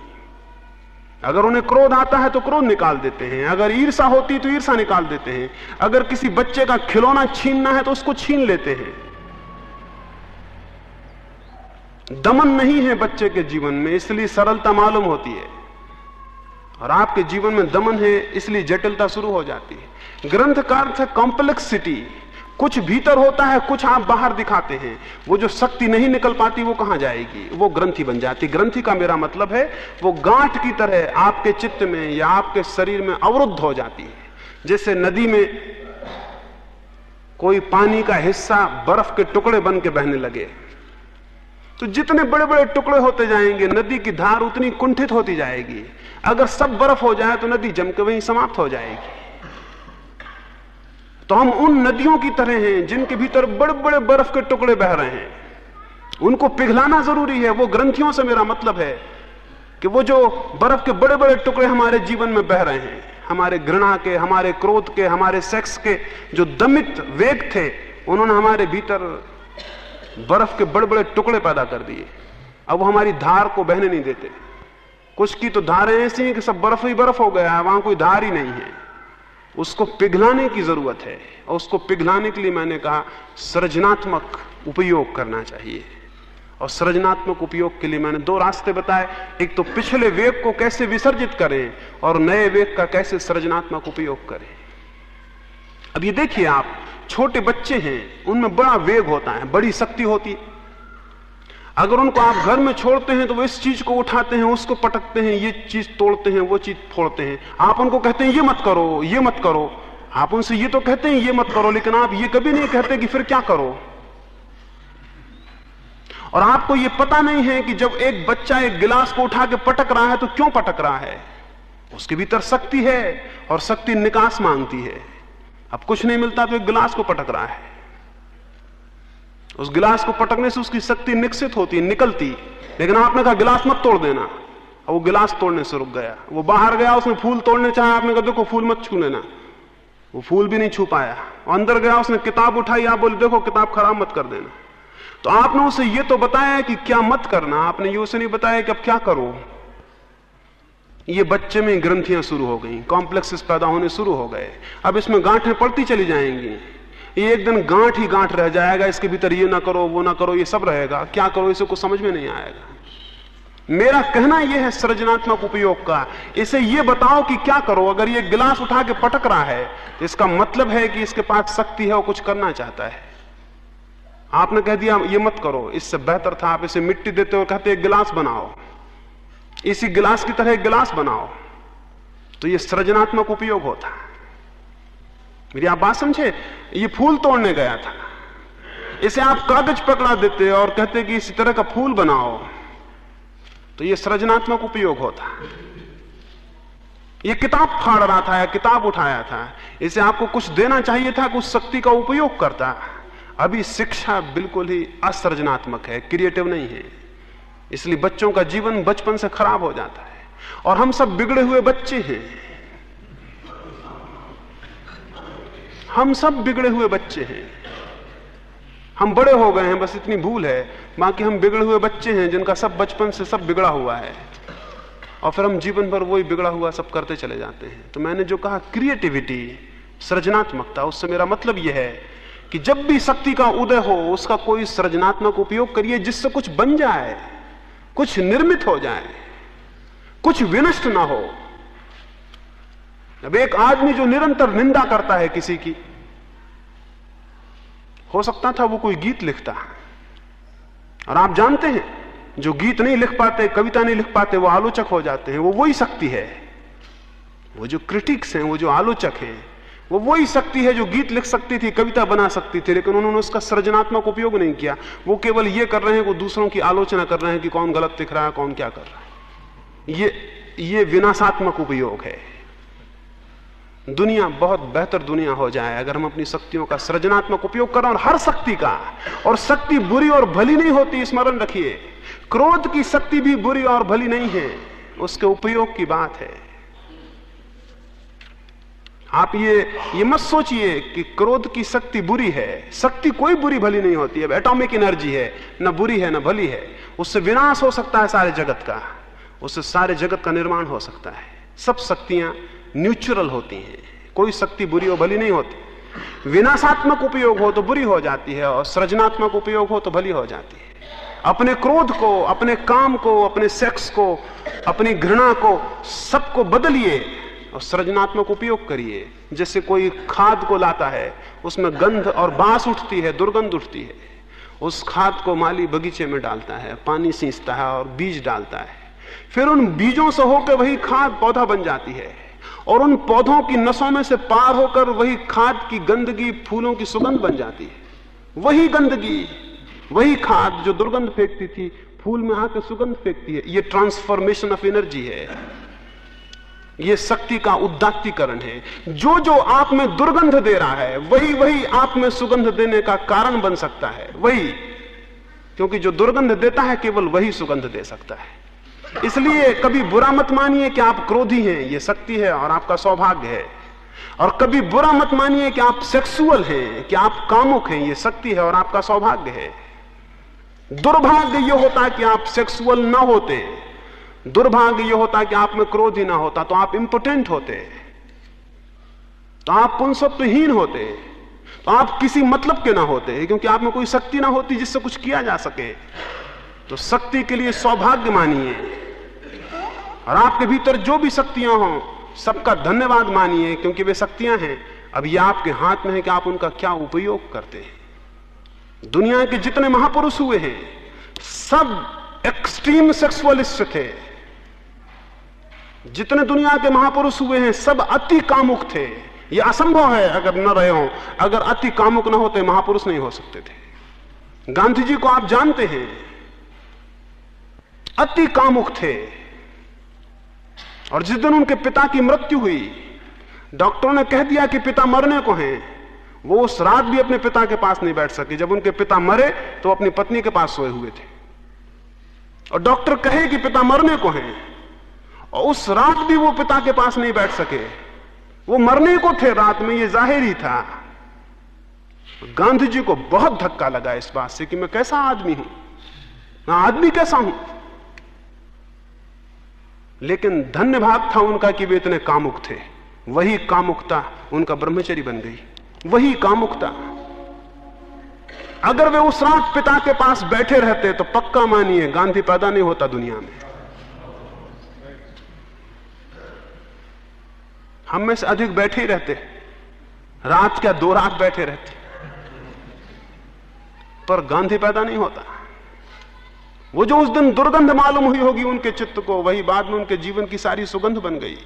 अगर उन्हें क्रोध आता है तो क्रोध निकाल देते हैं। अगर ईर्षा होती तो ईर्षा निकाल देते हैं। अगर किसी बच्चे का खिलौना छीनना है तो उसको छीन लेते हैं। दमन नहीं है बच्चे के जीवन में, इसलिए सरलता मालूम होती है। और आपके जीवन में दमन है, इसलिए जटिलता शुरू हो जाती है। ग्रंथ का अर्थ कॉम्प्लेक्सिटी कुछ भीतर होता है, कुछ आप बाहर दिखाते हैं। वो जो शक्ति नहीं निकल पाती, वो कहाँ जाएगी? वो ग्रंथि बन जाती। ग्रंथि का मेरा मतलब है, वो गांठ की तरह आपके चित्त में या आपके शरीर में अवरुद्ध हो जाती है। जैसे नदी में कोई पानी का हिस्सा बर्फ़ के टुकड़े बन के बहने लगे। तो जितने बड़े बड़े टुकड़े होते जाएँगे, नदी की धार उतनी कुंठित होती जाएगी। अगर सब बर्फ़ हो जाए तो नदी जम के वहीं समाप्त हो जाएगी। तो हम उन नदियों की तरह हैं, जिनके भीतर बड़े बड़े बर्फ़ के टुकड़े बह रहे हैं। उनको पिघलाना ज़रूरी है, वो ग्रंथियों से मेरा मतलब है कि वो जो बर्फ़ के बड़े बड़े टुकड़े हमारे जीवन में बह रहे हैं, हमारे घृणा के, हमारे क्रोध के, हमारे सेक्स के, जो दमित वेग थे, उन्होंने हमारे भीतर बर्फ़ के बड़े बड़े टुकड़े पैदा कर दिए। अब वो हमारी धार को बहने नहीं देते। कुछ की तो धारें ऐसी हैं कि सब बर्फ़ ही बर्फ़ हो गया है, वहाँ कोई धार ही नहीं है। उसको पिघलाने की ज़रूरत है और उसको पिघलाने के लिए मैंने कहा, सृजनात्मक उपयोग करना चाहिए। और सृजनात्मक उपयोग के लिए मैंने दो रास्ते बताए। एक तो पिछले वेग को कैसे विसर्जित करें और नए वेग का कैसे सृजनात्मक उपयोग करें। अब ये देखिए आप, छोटे बच्चे हैं, उनमें बड़ा वेग होता है, बड़ी शक्ति होती है। अगर उनको आप घर में छोड़ते हैं तो वो इस चीज़ को उठाते हैं, उसको पटकते हैं, ये चीज़ तोड़ते हैं, वो चीज़ फोड़ते हैं। आप उनको कहते हैं, ये मत करो, ये मत करो। आप उनसे ये तो कहते हैं, ये मत करो, लेकिन आप ये कभी नहीं कहते कि फिर क्या करो। और आपको ये पता नहीं है कि जब एक बच्चा एक गिलास को उठा के पटक रहा है तो क्यों पटक रहा है? उसके भीतर शक्ति है और शक्ति निकास मांगती है। अब कुछ नहीं मिलता तो एक गिलास को पटक रहा है। उस गिलास को पटकने से उसकी शक्ति निकसित होती, निकलती। लेकिन आपने कहा, गिलास मत तोड़ देना। वो गिलास तोड़ने से रुक गया। वो बाहर गया, उसने फूल तोड़ने चाहे, आपने कहा, देखो, फूल मत छू लेना। वो फूल भी नहीं छू पाया। अंदर गया, उसने किताब उठाई, आप बोले, देखो, किताब खराब मत कर देना। तो आपने उसे ये तो बताया कि क्या मत करना, आपने ये उसे नहीं बताया कि अब क्या करो। ये बच्चे में ग्रंथियाँ शुरू हो गई, कॉम्प्लेक्सेस पैदा होने शुरू हो गए। अब इसमें गांठें पड़ती चली जाएँगी। एक दिन गांठ ही गांठ रह जाएगा, इसके भीतर ये ना करो, वो ना करो, ये सब रहेगा। क्या करो, इसे कुछ समझ में नहीं आएगा। मेरा कहना यह है सृजनात्मक उपयोग का, इसे ये बताओ कि क्या करो, अगर ये गिलास उठा के पटक रहा है तो इसका मतलब है कि इसके पास शक्ति है और कुछ करना चाहता है। आपने कह दिया, ये मत करो, इससे बेहतर था, आप इसे मिट्टी देते हो कहते गिलास बनाओ। इसी गिलास की तरह गिलास बनाओ। तो ये सृजनात्मक उपयोग होता है। मेरी आप बात समझे? ये फूल तोड़ने गया था। इसे आप कागज़ पकड़ा देते और कहते कि इसी तरह का फूल बनाओ तो ये सृजनात्मक उपयोग होता। ये किताब फाड़ रहा था, या किताब उठाया था। इसे आपको कुछ देना चाहिए था कुछ शक्ति का उपयोग करता। अभी शिक्षा बिल्कुल ही असृजनात्मक है, क्रिएटिव नहीं है। इसलिए बच्चों का जीवन बचपन से खराब हो जाता है। और हम सब बिगड़े हुए बच्चे हैं। हम सब बिगड़े हुए बच्चे हैं। हम बड़े हो गए हैं, बस इतनी भूल है। बाकी हम बिगड़े हुए बच्चे हैं, जिनका सब बचपन से सब बिगड़ा हुआ है। और फिर हम जीवन भर वही बिगड़ा हुआ सब करते चले जाते हैं। तो मैंने जो कहा क्रिएटिविटी सृजनात्मकता, उससे मेरा मतलब यह है कि जब भी शक्ति का उदय हो, उसका कोई सृजनात्मक उपयोग करिए जिससे कुछ बन जाए, कुछ निर्मित हो जाए, कुछ विनष्ट ना हो। अब एक आदमी जो निरंतर निंदा करता है किसी की, हो सकता था वो कोई गीत लिखता है। और आप जानते हैं, जो गीत नहीं लिख पाते, कविता नहीं लिख पाते, वो आलोचक हो जाते हैं, वो वही शक्ति है। वो जो क्रिटिक्स हैं, वो जो आलोचक हैं, वो वही शक्ति है जो गीत लिख सकती थी, कविता बना सकती थी, लेकिन उन्होंने उसका सृजनात्मक उपयोग नहीं किया। वो केवल ये कर रहे हैं, वो दूसरों की आलोचना कर रहे हैं कि कौन गलत दिख रहा है, कौन क्या कर रहा है। ये ये विनाशात्मक उपयोग है। दुनिया बहुत बेहतर दुनिया हो जाए अगर हम अपनी शक्तियों का सृजनात्मक उपयोग करें और हर शक्ति का। और शक्ति बुरी और भली नहीं होती, स्मरण रखिए। क्रोध की शक्ति भी बुरी और भली नहीं है, उसके उपयोग की बात है। आप ये ये मत सोचिए कि क्रोध की शक्ति बुरी है। शक्ति कोई बुरी भली नहीं होती है, एटॉमिक एनर्जी है। ना बुरी है, ना भली है। उससे विनाश हो सकता है सारे जगत का। उससे सारे जगत का निर्माण हो सकता है। सब शक्तियाँ न्यूट्रल होती हैं। कोई शक्ति बुरी और भली नहीं होती। विनाशात्मक उपयोग हो तो बुरी हो जाती है और सृजनात्मक उपयोग हो तो भली हो जाती है। अपने क्रोध को, अपने काम को, अपने सेक्स को, अपनी घृणा को सबको बदलिए और सृजनात्मक उपयोग करिए। जैसे कोई खाद को लाता है, उसमें गंध और बाँस उठती है, दुर्गंध उठती है। उस खाद को माली बगीचे में डालता है, पानी सींचता है और बीज डालता है। फिर उन बीजों से होकर वही खाद पौधा बन जाती है। और उन पौधों की नसों में से पार होकर वही खाद की गंदगी फूलों की सुगंध बन जाती है। वही गंदगी, वही खाद जो दुर्गंध फेंकती थी, फूल में आकर सुगंध फेंकती है, ये ट्रांसफॉर्मेशन ऑफ़ एनर्जी है। ये शक्ति का उदात्तीकरण है। जो जो आप में दुर्गंध दे रहा है, वही वही आप में सुगंध देने का कारण बन सकता है। वही, क्योंकि जो दुर्गंध देता है, केवल वही सुगंध दे सकता है। इसलिए कभी बुरा मत मानिए कि आप क्रोधी हैं, ये शक्ति है और आपका सौभाग्य है। और कभी बुरा मत मानिए कि आप सेक्सुअल हैं, कि आप कामुक हैं, ये शक्ति है और आपका सौभाग्य है। दुर्भाग्य ये होता कि आप सेक्सुअल ना होते। दुर्भाग्य यह होता कि आप में क्रोध ही ना होता तो आप इंपोर्टेंट होते। तो आप पुंसत्वहीन होते। तो आप किसी मतलब के ना होते, क्योंकि आप में कोई शक्ति ना होती जिससे कुछ किया जा सके। तो शक्ति के लिए सौभाग्य मानिए और आपके भीतर जो भी शक्तियाँ हों, सबका धन्यवाद मानिए, क्योंकि वे शक्तियाँ हैं। अब ये आपके हाथ में है कि आप उनका क्या उपयोग करते हैं। दुनिया के जितने महापुरुष हुए हैं, सब एक्सट्रीम सेक्सुअलिस्ट थे। जितने दुनिया के महापुरुष हुए हैं, सब अति कामुक थे। यह असंभव है, अगर न रहे हो, अगर अति कामुक न होते, महापुरुष नहीं हो सकते थे। गांधी जी को आप जानते हैं अति कामुक थे। और जिस दिन उनके पिता की मृत्यु हुई, डॉक्टरों ने कह दिया कि पिता मरने को हैं, वो उस रात भी अपने पिता के पास नहीं बैठ सके। जब उनके पिता मरे तो अपनी पत्नी के पास सोए हुए थे। और डॉक्टर कहे कि पिता मरने को हैं, और उस रात भी वो पिता के पास नहीं बैठ सके। वो मरने को थे रात में, ये ज़ाहिर ही था। गांधी जी को बहुत धक्का लगा इस बात से कि मैं कैसा आदमी हूँ? मैं आदमी कैसा हूँ? लेकिन धन्य भाग था उनका कि वे इतने कामुक थे। वही कामुकता उनका ब्रह्मचरी बन गई। वही कामुकता। अगर वे उस रात पिता के पास बैठे रहते तो पक्का मानिए गांधी पैदा नहीं होता दुनिया में। हम में से अधिक बैठे ही रहते। रात क्या दो रात बैठे रहते। पर गांधी पैदा नहीं होता। वो जो उस दिन दुर्गंध मालूम हुई होगी उनके चित्त को वही बाद में उनके जीवन की सारी सुगंध बन गई।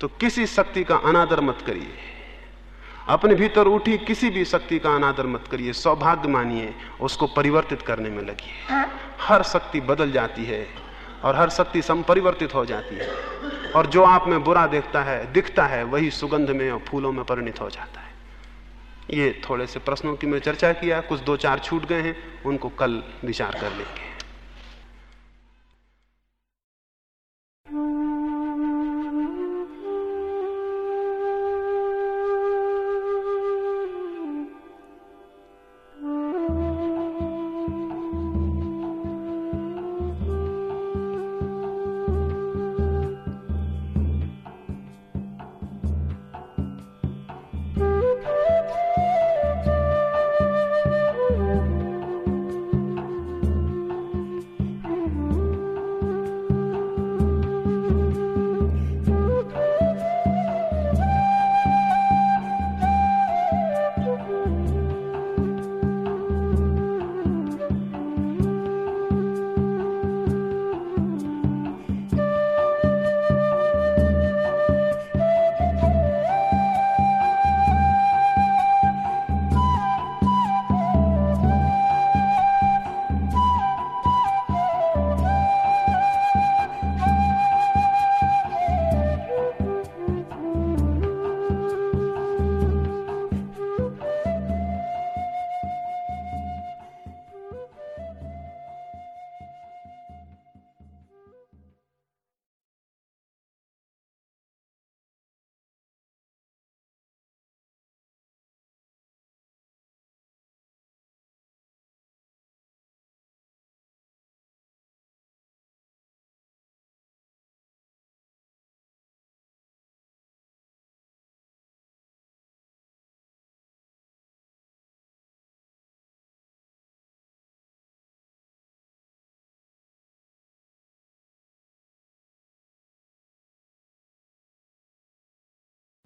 तो किसी शक्ति का अनादर मत करिए। अपने भीतर उठी किसी भी शक्ति का अनादर मत करिए। सौभाग्य मानिए उसको परिवर्तित करने में लगिए। हर शक्ति बदल जाती है और हर शक्ति संपरिवर्तित हो जाती है। और जो आप में बुरा देखता है दिखता है वही सुगंध में और फूलों में परिणित हो जाता है। ये थोड़े से प्रश्नों की मैं चर्चा किया कुछ दो चार छूट गए हैं उनको कल विचार कर लेंगे।